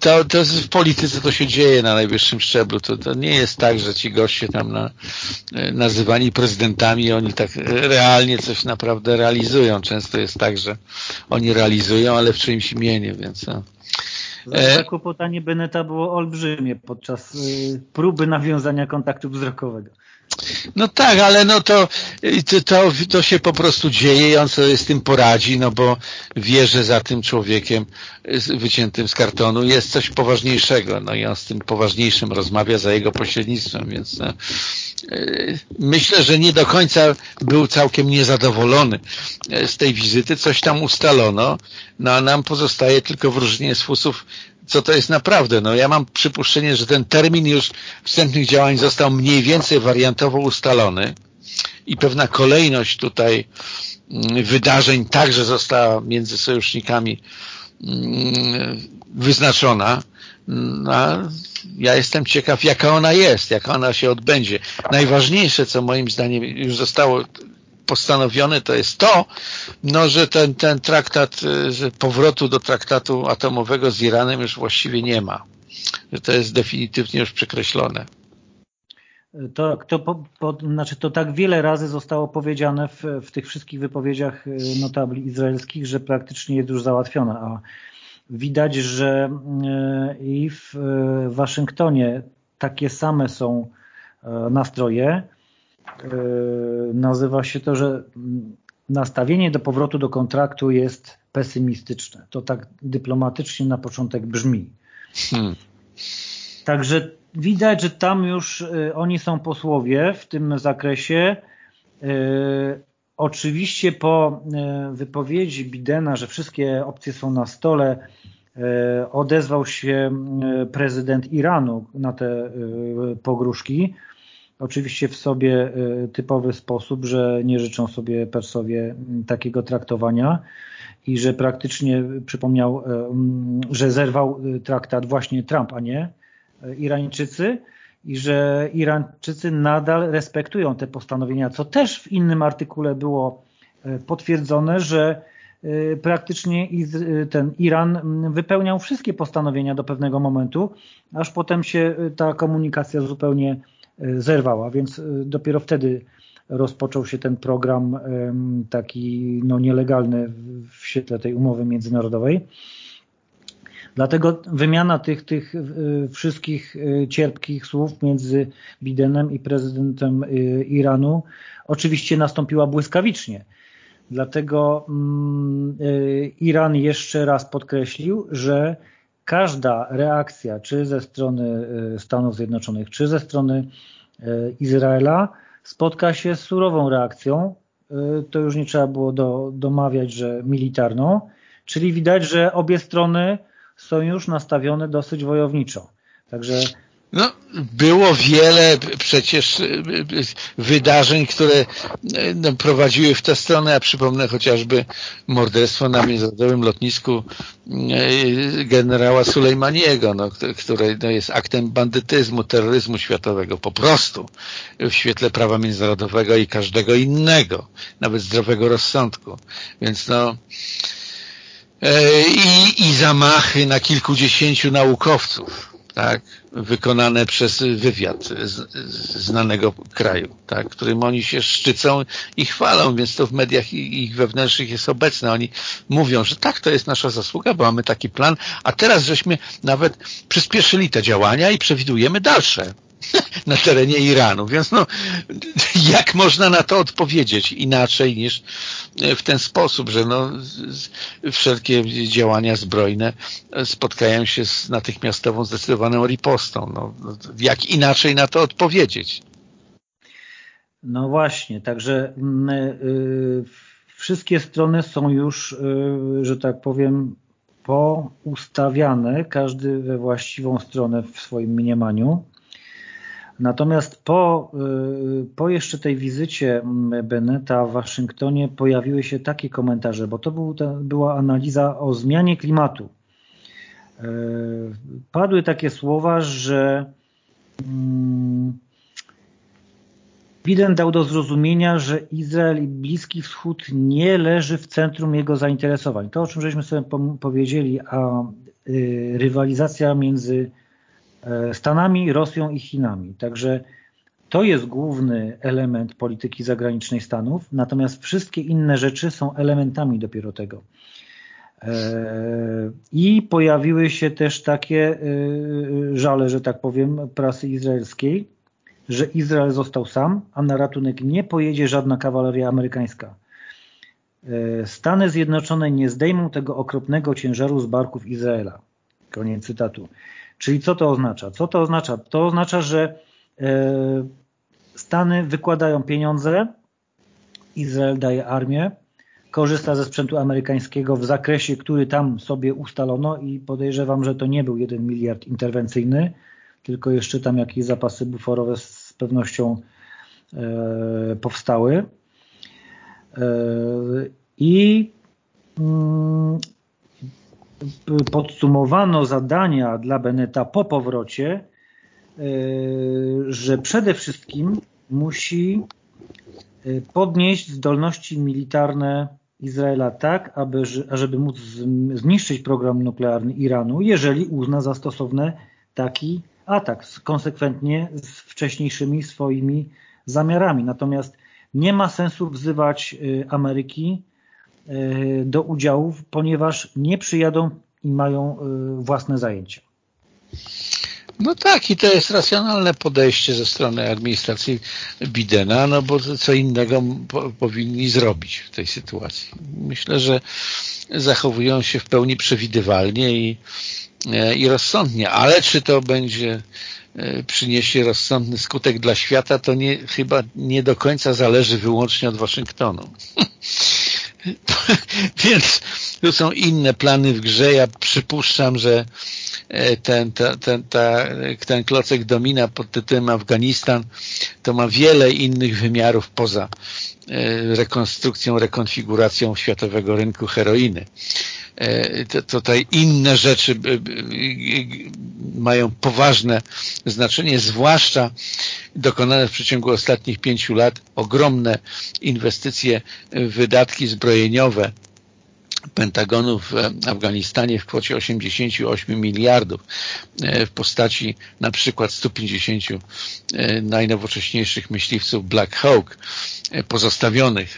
to, to w polityce to się dzieje na najwyższym szczeblu. To, to nie jest tak, że ci goście tam na, nazywani prezydentami, oni tak realnie coś naprawdę realizują. Często jest tak, że oni realizują, ale w czyimś imieniu, więc no. Zakłopotanie Beneta było olbrzymie podczas y, próby nawiązania kontaktu wzrokowego. No tak, ale no to, to, to się po prostu dzieje i on sobie z tym poradzi, no bo wie, że za tym człowiekiem wyciętym z kartonu jest coś poważniejszego, no i on z tym poważniejszym rozmawia za jego pośrednictwem, więc no, myślę, że nie do końca był całkiem niezadowolony y, z tej wizyty, coś tam ustalono, no a nam pozostaje tylko wróżenie z fusów co to jest naprawdę. No ja mam przypuszczenie, że ten termin już wstępnych działań został mniej więcej wariantowo ustalony i pewna kolejność tutaj mm, wydarzeń także została między sojusznikami mm, wyznaczona. No, ja jestem ciekaw, jaka ona jest, jaka ona się odbędzie. Najważniejsze, co moim zdaniem już zostało postanowione to jest to, no, że ten, ten traktat, y, że powrotu do traktatu atomowego z Iranem już właściwie nie ma. Że to jest definitywnie już przekreślone. To, to, po, po, znaczy to tak wiele razy zostało powiedziane w, w tych wszystkich wypowiedziach y, notabli izraelskich, że praktycznie jest już załatwione, a widać, że y, i w Waszyngtonie takie same są nastroje, E, nazywa się to, że nastawienie do powrotu do kontraktu jest pesymistyczne. To tak dyplomatycznie na początek brzmi. Hmm. Także widać, że tam już e, oni są posłowie w tym zakresie. E, oczywiście po wypowiedzi Bidena, że wszystkie opcje są na stole, odezwał się prezydent Iranu na te pogróżki. Oczywiście w sobie typowy sposób, że nie życzą sobie Persowie takiego traktowania i że praktycznie przypomniał, że zerwał traktat właśnie Trump, a nie Irańczycy i że Irańczycy nadal respektują te postanowienia, co też w innym artykule było potwierdzone, że praktycznie ten Iran wypełniał wszystkie postanowienia do pewnego momentu, aż potem się ta komunikacja zupełnie E, zerwała, więc e, dopiero wtedy rozpoczął się ten program taki no, nielegalny w świetle tej umowy międzynarodowej. Dlatego wymiana tych, tych e, wszystkich cierpkich słów między Bidenem i prezydentem Iranu oczywiście nastąpiła błyskawicznie. Dlatego mm, Iran jeszcze raz podkreślił, że każda reakcja, czy ze strony Stanów Zjednoczonych, czy ze strony Izraela, spotka się z surową reakcją. To już nie trzeba było do, domawiać, że militarną. Czyli widać, że obie strony są już nastawione dosyć wojowniczo. Także no, było wiele przecież y, y, wydarzeń, które y, no, prowadziły w tę stronę. Ja przypomnę chociażby morderstwo na międzynarodowym lotnisku generała Sulejmaniego, no, które no, jest aktem bandytyzmu, terroryzmu światowego po prostu w świetle prawa międzynarodowego i każdego innego, nawet zdrowego rozsądku. Więc no i, i zamachy na kilkudziesięciu naukowców tak, wykonane przez wywiad z, znanego kraju, tak, którym oni się szczycą i chwalą, więc to w mediach ich wewnętrznych jest obecne. Oni mówią, że tak, to jest nasza zasługa, bo mamy taki plan, a teraz żeśmy nawet przyspieszyli te działania i przewidujemy dalsze. na terenie Iranu. Więc no, jak można na to odpowiedzieć inaczej niż w ten sposób, że no, wszelkie działania zbrojne spotkają się z natychmiastową zdecydowaną ripostą. No, jak inaczej na to odpowiedzieć? No właśnie, także y, wszystkie strony są już, y, że tak powiem, poustawiane, każdy we właściwą stronę w swoim mniemaniu. Natomiast po, y, po jeszcze tej wizycie mm, Beneta w Waszyngtonie pojawiły się takie komentarze, bo to był, była analiza o zmianie klimatu. Y, padły takie słowa, że mm, Biden dał do zrozumienia, że Izrael i Bliski Wschód nie leży w centrum jego zainteresowań. To, o czym żeśmy sobie powiedzieli, a y, rywalizacja między Stanami, Rosją i Chinami. Także to jest główny element polityki zagranicznej Stanów, natomiast wszystkie inne rzeczy są elementami dopiero tego. E, I pojawiły się też takie e, żale, że tak powiem, prasy izraelskiej, że Izrael został sam, a na ratunek nie pojedzie żadna kawaleria amerykańska. E, Stany Zjednoczone nie zdejmą tego okropnego ciężaru z barków Izraela. Koniec cytatu. Czyli co to oznacza? Co to oznacza? To oznacza, że e, Stany wykładają pieniądze, Izrael daje armię, korzysta ze sprzętu amerykańskiego w zakresie, który tam sobie ustalono i podejrzewam, że to nie był jeden miliard interwencyjny, tylko jeszcze tam jakieś zapasy buforowe z pewnością e, powstały. E, I mm, podsumowano zadania dla Beneta po powrocie, e, że przede wszystkim musi e, podnieść zdolności militarne Izraela tak, aby, żeby móc zniszczyć program nuklearny Iranu, jeżeli uzna za stosowne taki atak, konsekwentnie z wcześniejszymi swoimi zamiarami. Natomiast nie ma sensu wzywać y, Ameryki do udziałów, ponieważ nie przyjadą i mają y, własne zajęcia. No tak i to jest racjonalne podejście ze strony administracji Bidena, no bo co innego po, powinni zrobić w tej sytuacji. Myślę, że zachowują się w pełni przewidywalnie i, e, i rozsądnie, ale czy to będzie e, przyniesie rozsądny skutek dla świata, to nie, chyba nie do końca zależy wyłącznie od Waszyngtonu. Więc tu są inne plany w grze. Ja przypuszczam, że e, ten, ta, ten, ta, ten klocek domina pod tytułem Afganistan to ma wiele innych wymiarów poza e, rekonstrukcją, rekonfiguracją światowego rynku heroiny. E, tutaj inne rzeczy mają poważne znaczenie, zwłaszcza dokonane w przeciągu ostatnich pięciu lat ogromne inwestycje, wydatki zbrojeniowe Pentagonu w Afganistanie w kwocie 88 miliardów e, w postaci na przykład 150 e, najnowocześniejszych myśliwców Black Hawk e, pozostawionych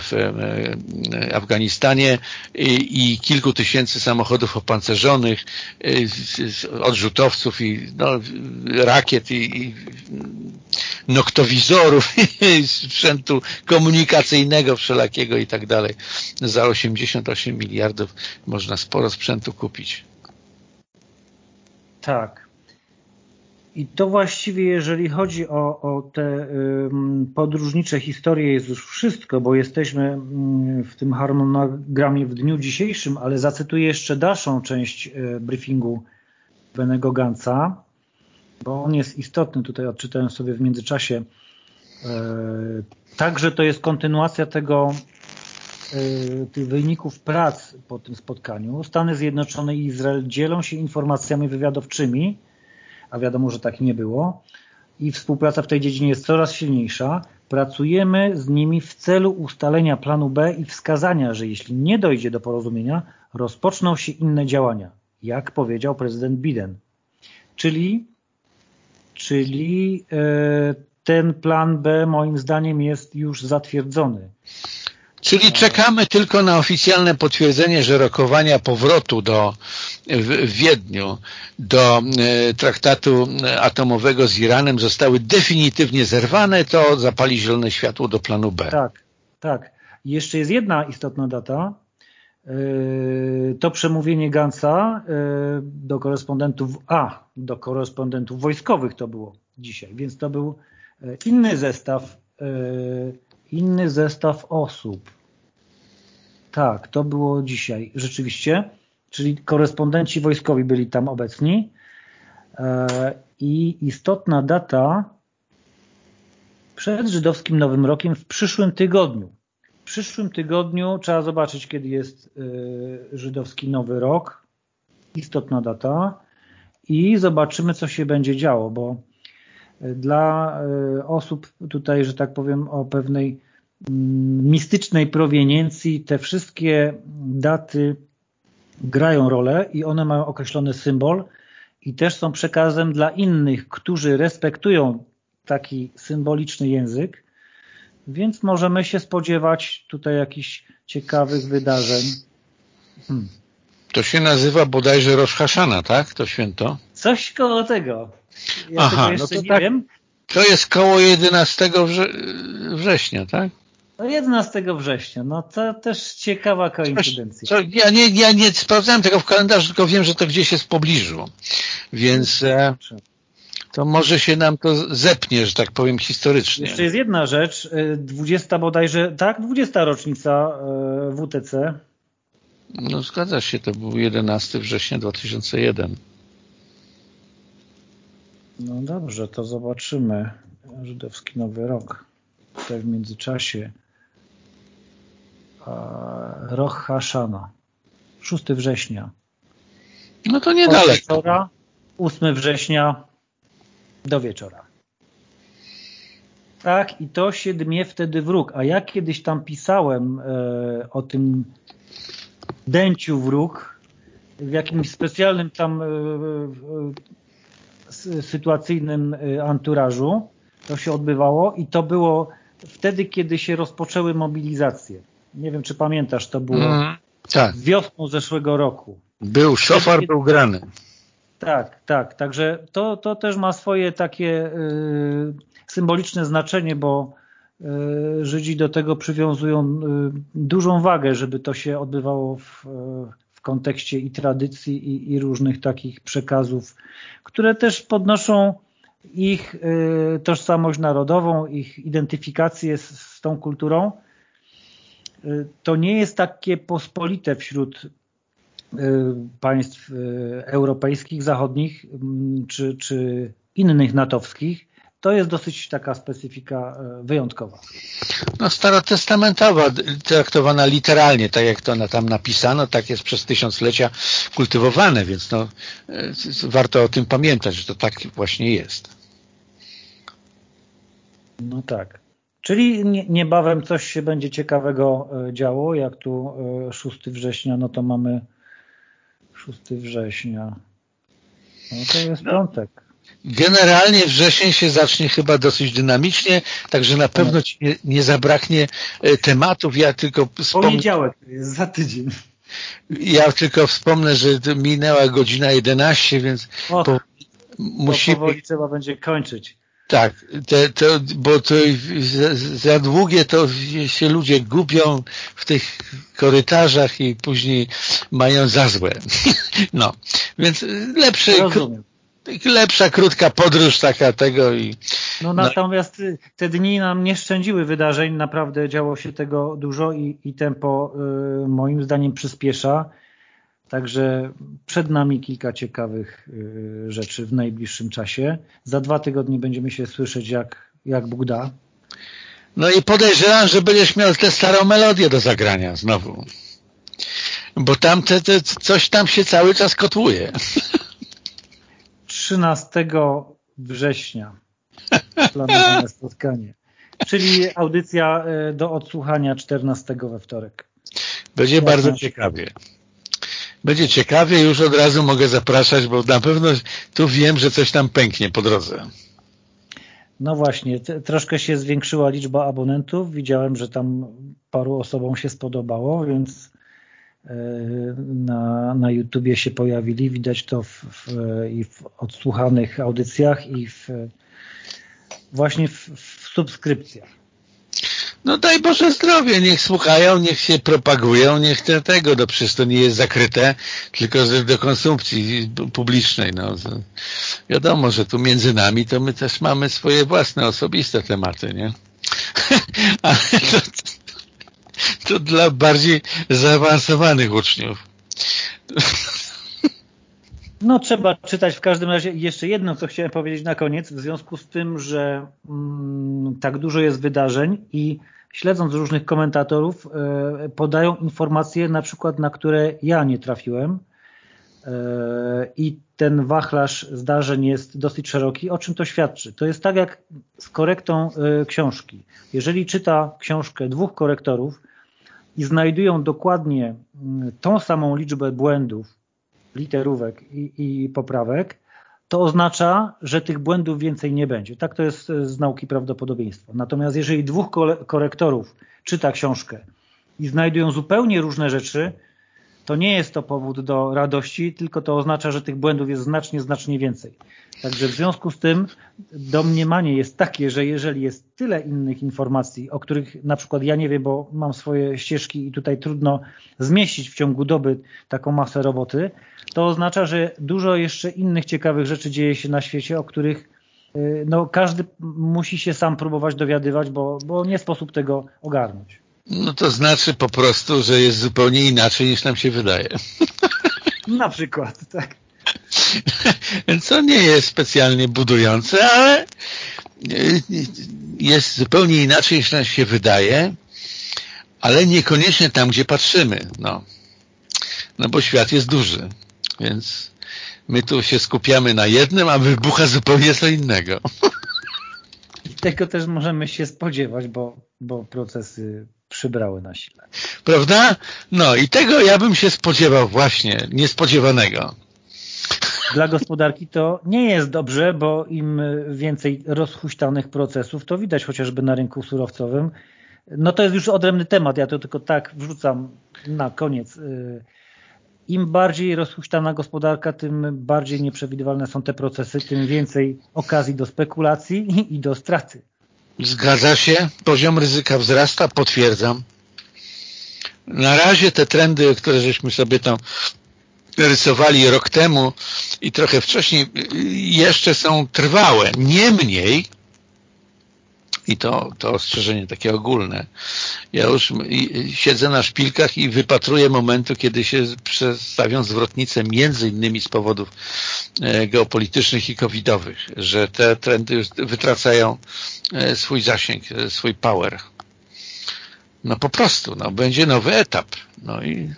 w Afganistanie i kilku tysięcy samochodów opancerzonych, odrzutowców i no, rakiet i, i noktowizorów, sprzętu komunikacyjnego wszelakiego i tak dalej za 88 miliardów można sporo sprzętu kupić. Tak. I to właściwie, jeżeli chodzi o, o te podróżnicze historie, jest już wszystko, bo jesteśmy w tym harmonogramie w dniu dzisiejszym, ale zacytuję jeszcze dalszą część y, briefingu Benego Gansa, bo on jest istotny, tutaj odczytałem sobie w międzyczasie. E, także to jest kontynuacja tego tych wyników prac po tym spotkaniu. Stany Zjednoczone i Izrael dzielą się informacjami wywiadowczymi, a wiadomo, że tak nie było, i współpraca w tej dziedzinie jest coraz silniejsza. Pracujemy z nimi w celu ustalenia planu B i wskazania, że jeśli nie dojdzie do porozumienia, rozpoczną się inne działania, jak powiedział prezydent Biden. Czyli czyli e, ten plan B moim zdaniem jest już zatwierdzony. Czyli czekamy tylko na oficjalne potwierdzenie, że rokowania powrotu do w Wiedniu do e, traktatu atomowego z Iranem zostały definitywnie zerwane, to zapali zielone światło do planu B. Tak, tak. Jeszcze jest jedna istotna data, Yy, to przemówienie Gansa yy, do korespondentów, a do korespondentów wojskowych to było dzisiaj, więc to był inny zestaw, inny zestaw osób. Tak, to było dzisiaj, rzeczywiście, czyli korespondenci wojskowi byli tam obecni. I istotna data przed żydowskim Nowym Rokiem w przyszłym tygodniu. Przyszłym tygodniu trzeba zobaczyć, kiedy jest y, żydowski Nowy Rok, istotna data. I zobaczymy, co się będzie działo, bo y, dla osób tutaj, że tak powiem, o pewnej mistycznej proweniencji te wszystkie daty grają rolę i one mają określony symbol i też są przekazem dla innych, którzy respektują taki symboliczny język więc możemy się spodziewać tutaj jakichś ciekawych wydarzeń. Hmm. To się nazywa bodajże Rosh Hashana, tak? To święto? Coś koło tego. Ja Aha, tego no nie tak... wiem, To jest koło 11 września, tak? No 11 września, no to też ciekawa koincydencja. Coś, ja, nie, ja nie sprawdzałem tego w kalendarzu, tylko wiem, że to gdzieś jest w pobliżu. Więc e, to może się nam to zepnie, że tak powiem, historycznie. Jeszcze jest jedna rzecz, 20 y, bodajże, tak, 20 rocznica y, WTC. No zgadza się, to był 11 września 2001. No dobrze, to zobaczymy. Żydowski Nowy Rok. Tutaj w międzyczasie. Roch Haszana. 6 września. No to niedaleko. Wieczora, 8 września do wieczora. Tak, i to się dmie wtedy wróg. A ja kiedyś tam pisałem e, o tym dęciu wróg w jakimś specjalnym tam e, e, sytuacyjnym e, anturażu. To się odbywało i to było wtedy, kiedy się rozpoczęły mobilizacje. Nie wiem, czy pamiętasz, to było mm, tak. wiosną zeszłego roku. Był, szofar był grany. Tak, tak. Także to, to też ma swoje takie y, symboliczne znaczenie, bo y, Żydzi do tego przywiązują y, dużą wagę, żeby to się odbywało w, w kontekście i tradycji, i, i różnych takich przekazów, które też podnoszą ich y, tożsamość narodową, ich identyfikację z, z tą kulturą. Y, to nie jest takie pospolite wśród Y, państw y, europejskich, zachodnich mm, czy, czy innych natowskich, to jest dosyć taka specyfika wyjątkowa. No starotestamentowa, traktowana literalnie, tak jak to na tam napisano, tak jest przez tysiąclecia kultywowane, więc no, warto o tym pamiętać, że to tak właśnie jest. No tak. Czyli niebawem coś się będzie ciekawego działo, jak tu 6 września, no to mamy 6 września. No to jest no. piątek. Generalnie wrzesień się zacznie chyba dosyć dynamicznie, także na pewno ci nie, nie zabraknie e, tematów. Ja tylko wspomnę... Poniedziałek jest za tydzień. Ja tylko wspomnę, że minęła godzina 11, więc Och, po, musimy... powoli trzeba będzie kończyć. Tak, te, to, bo to za, za, długie to się ludzie gubią w tych korytarzach i później mają za złe. No, więc lepszy, lepsza krótka podróż taka tego i... No natomiast no. te dni nam nie szczędziły wydarzeń, naprawdę działo się tego dużo i, i tempo y, moim zdaniem przyspiesza. Także przed nami kilka ciekawych y, rzeczy w najbliższym czasie. Za dwa tygodnie będziemy się słyszeć jak, jak Bóg da. No i podejrzewam, że będziesz miał tę starą melodię do zagrania znowu. Bo tam te, te, coś tam się cały czas kotłuje. 13 września planowane spotkanie. Czyli audycja y, do odsłuchania 14 we wtorek. Będzie bardzo ciekawie. Będzie ciekawie, już od razu mogę zapraszać, bo na pewno tu wiem, że coś tam pęknie po drodze. No właśnie, troszkę się zwiększyła liczba abonentów. Widziałem, że tam paru osobom się spodobało, więc e, na, na YouTubie się pojawili. Widać to w, w, i w odsłuchanych audycjach i w, właśnie w, w subskrypcjach. No daj Boże zdrowie, niech słuchają, niech się propagują, niech te, tego, no przecież to nie jest zakryte, tylko do konsumpcji publicznej. No. Wiadomo, że tu między nami to my też mamy swoje własne, osobiste tematy, nie? Ale to, to dla bardziej zaawansowanych uczniów. No trzeba czytać w każdym razie jeszcze jedno, co chciałem powiedzieć na koniec, w związku z tym, że mm, tak dużo jest wydarzeń i śledząc różnych komentatorów e, podają informacje na przykład, na które ja nie trafiłem e, i ten wachlarz zdarzeń jest dosyć szeroki. O czym to świadczy? To jest tak jak z korektą e, książki. Jeżeli czyta książkę dwóch korektorów i znajdują dokładnie mm, tą samą liczbę błędów, literówek i, i poprawek, to oznacza, że tych błędów więcej nie będzie. Tak to jest z nauki prawdopodobieństwa. Natomiast jeżeli dwóch korektorów czyta książkę i znajdują zupełnie różne rzeczy, to nie jest to powód do radości, tylko to oznacza, że tych błędów jest znacznie, znacznie więcej. Także w związku z tym domniemanie jest takie, że jeżeli jest tyle innych informacji, o których na przykład ja nie wiem, bo mam swoje ścieżki i tutaj trudno zmieścić w ciągu doby taką masę roboty, to oznacza, że dużo jeszcze innych ciekawych rzeczy dzieje się na świecie, o których y, no, każdy musi się sam próbować dowiadywać, bo, bo nie sposób tego ogarnąć. No to znaczy po prostu, że jest zupełnie inaczej niż nam się wydaje. Na przykład, tak. To nie jest specjalnie budujące, ale jest zupełnie inaczej niż nam się wydaje, ale niekoniecznie tam, gdzie patrzymy. No, no bo świat jest duży, więc my tu się skupiamy na jednym, a wybucha zupełnie co innego. I tego też możemy się spodziewać, bo, bo procesy przybrały na sile. Prawda? No i tego ja bym się spodziewał właśnie, niespodziewanego. Dla gospodarki to nie jest dobrze, bo im więcej rozhuśtanych procesów, to widać chociażby na rynku surowcowym. No to jest już odrębny temat, ja to tylko tak wrzucam na koniec. Im bardziej rozhuśtana gospodarka, tym bardziej nieprzewidywalne są te procesy, tym więcej okazji do spekulacji i do straty. Zgadza się, poziom ryzyka wzrasta, potwierdzam. Na razie te trendy, które żeśmy sobie tam rysowali rok temu i trochę wcześniej, jeszcze są trwałe. Niemniej, i to, to ostrzeżenie takie ogólne, ja już siedzę na szpilkach i wypatruję momentu, kiedy się przestawią zwrotnice między innymi z powodów e, geopolitycznych i covidowych, że te trendy już wytracają e, swój zasięg, e, swój power. No po prostu, no, będzie nowy etap. No i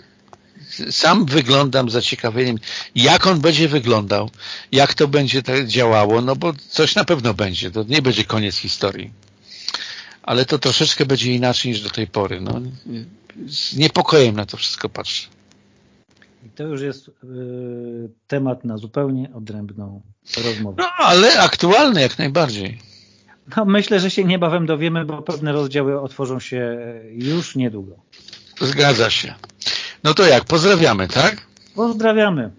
sam wyglądam zaciekawieniem, jak on będzie wyglądał, jak to będzie działało, no bo coś na pewno będzie, to nie będzie koniec historii. Ale to troszeczkę będzie inaczej niż do tej pory. No, z niepokojem na to wszystko patrzę. I to już jest y, temat na zupełnie odrębną rozmowę. No, ale aktualny jak najbardziej. No, myślę, że się niebawem dowiemy, bo pewne rozdziały otworzą się już niedługo. Zgadza się. No to jak, pozdrawiamy, tak? Pozdrawiamy.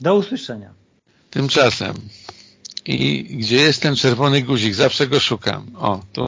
Do usłyszenia. Tymczasem. I gdzie jest ten czerwony guzik? Zawsze go szukam. O, tu.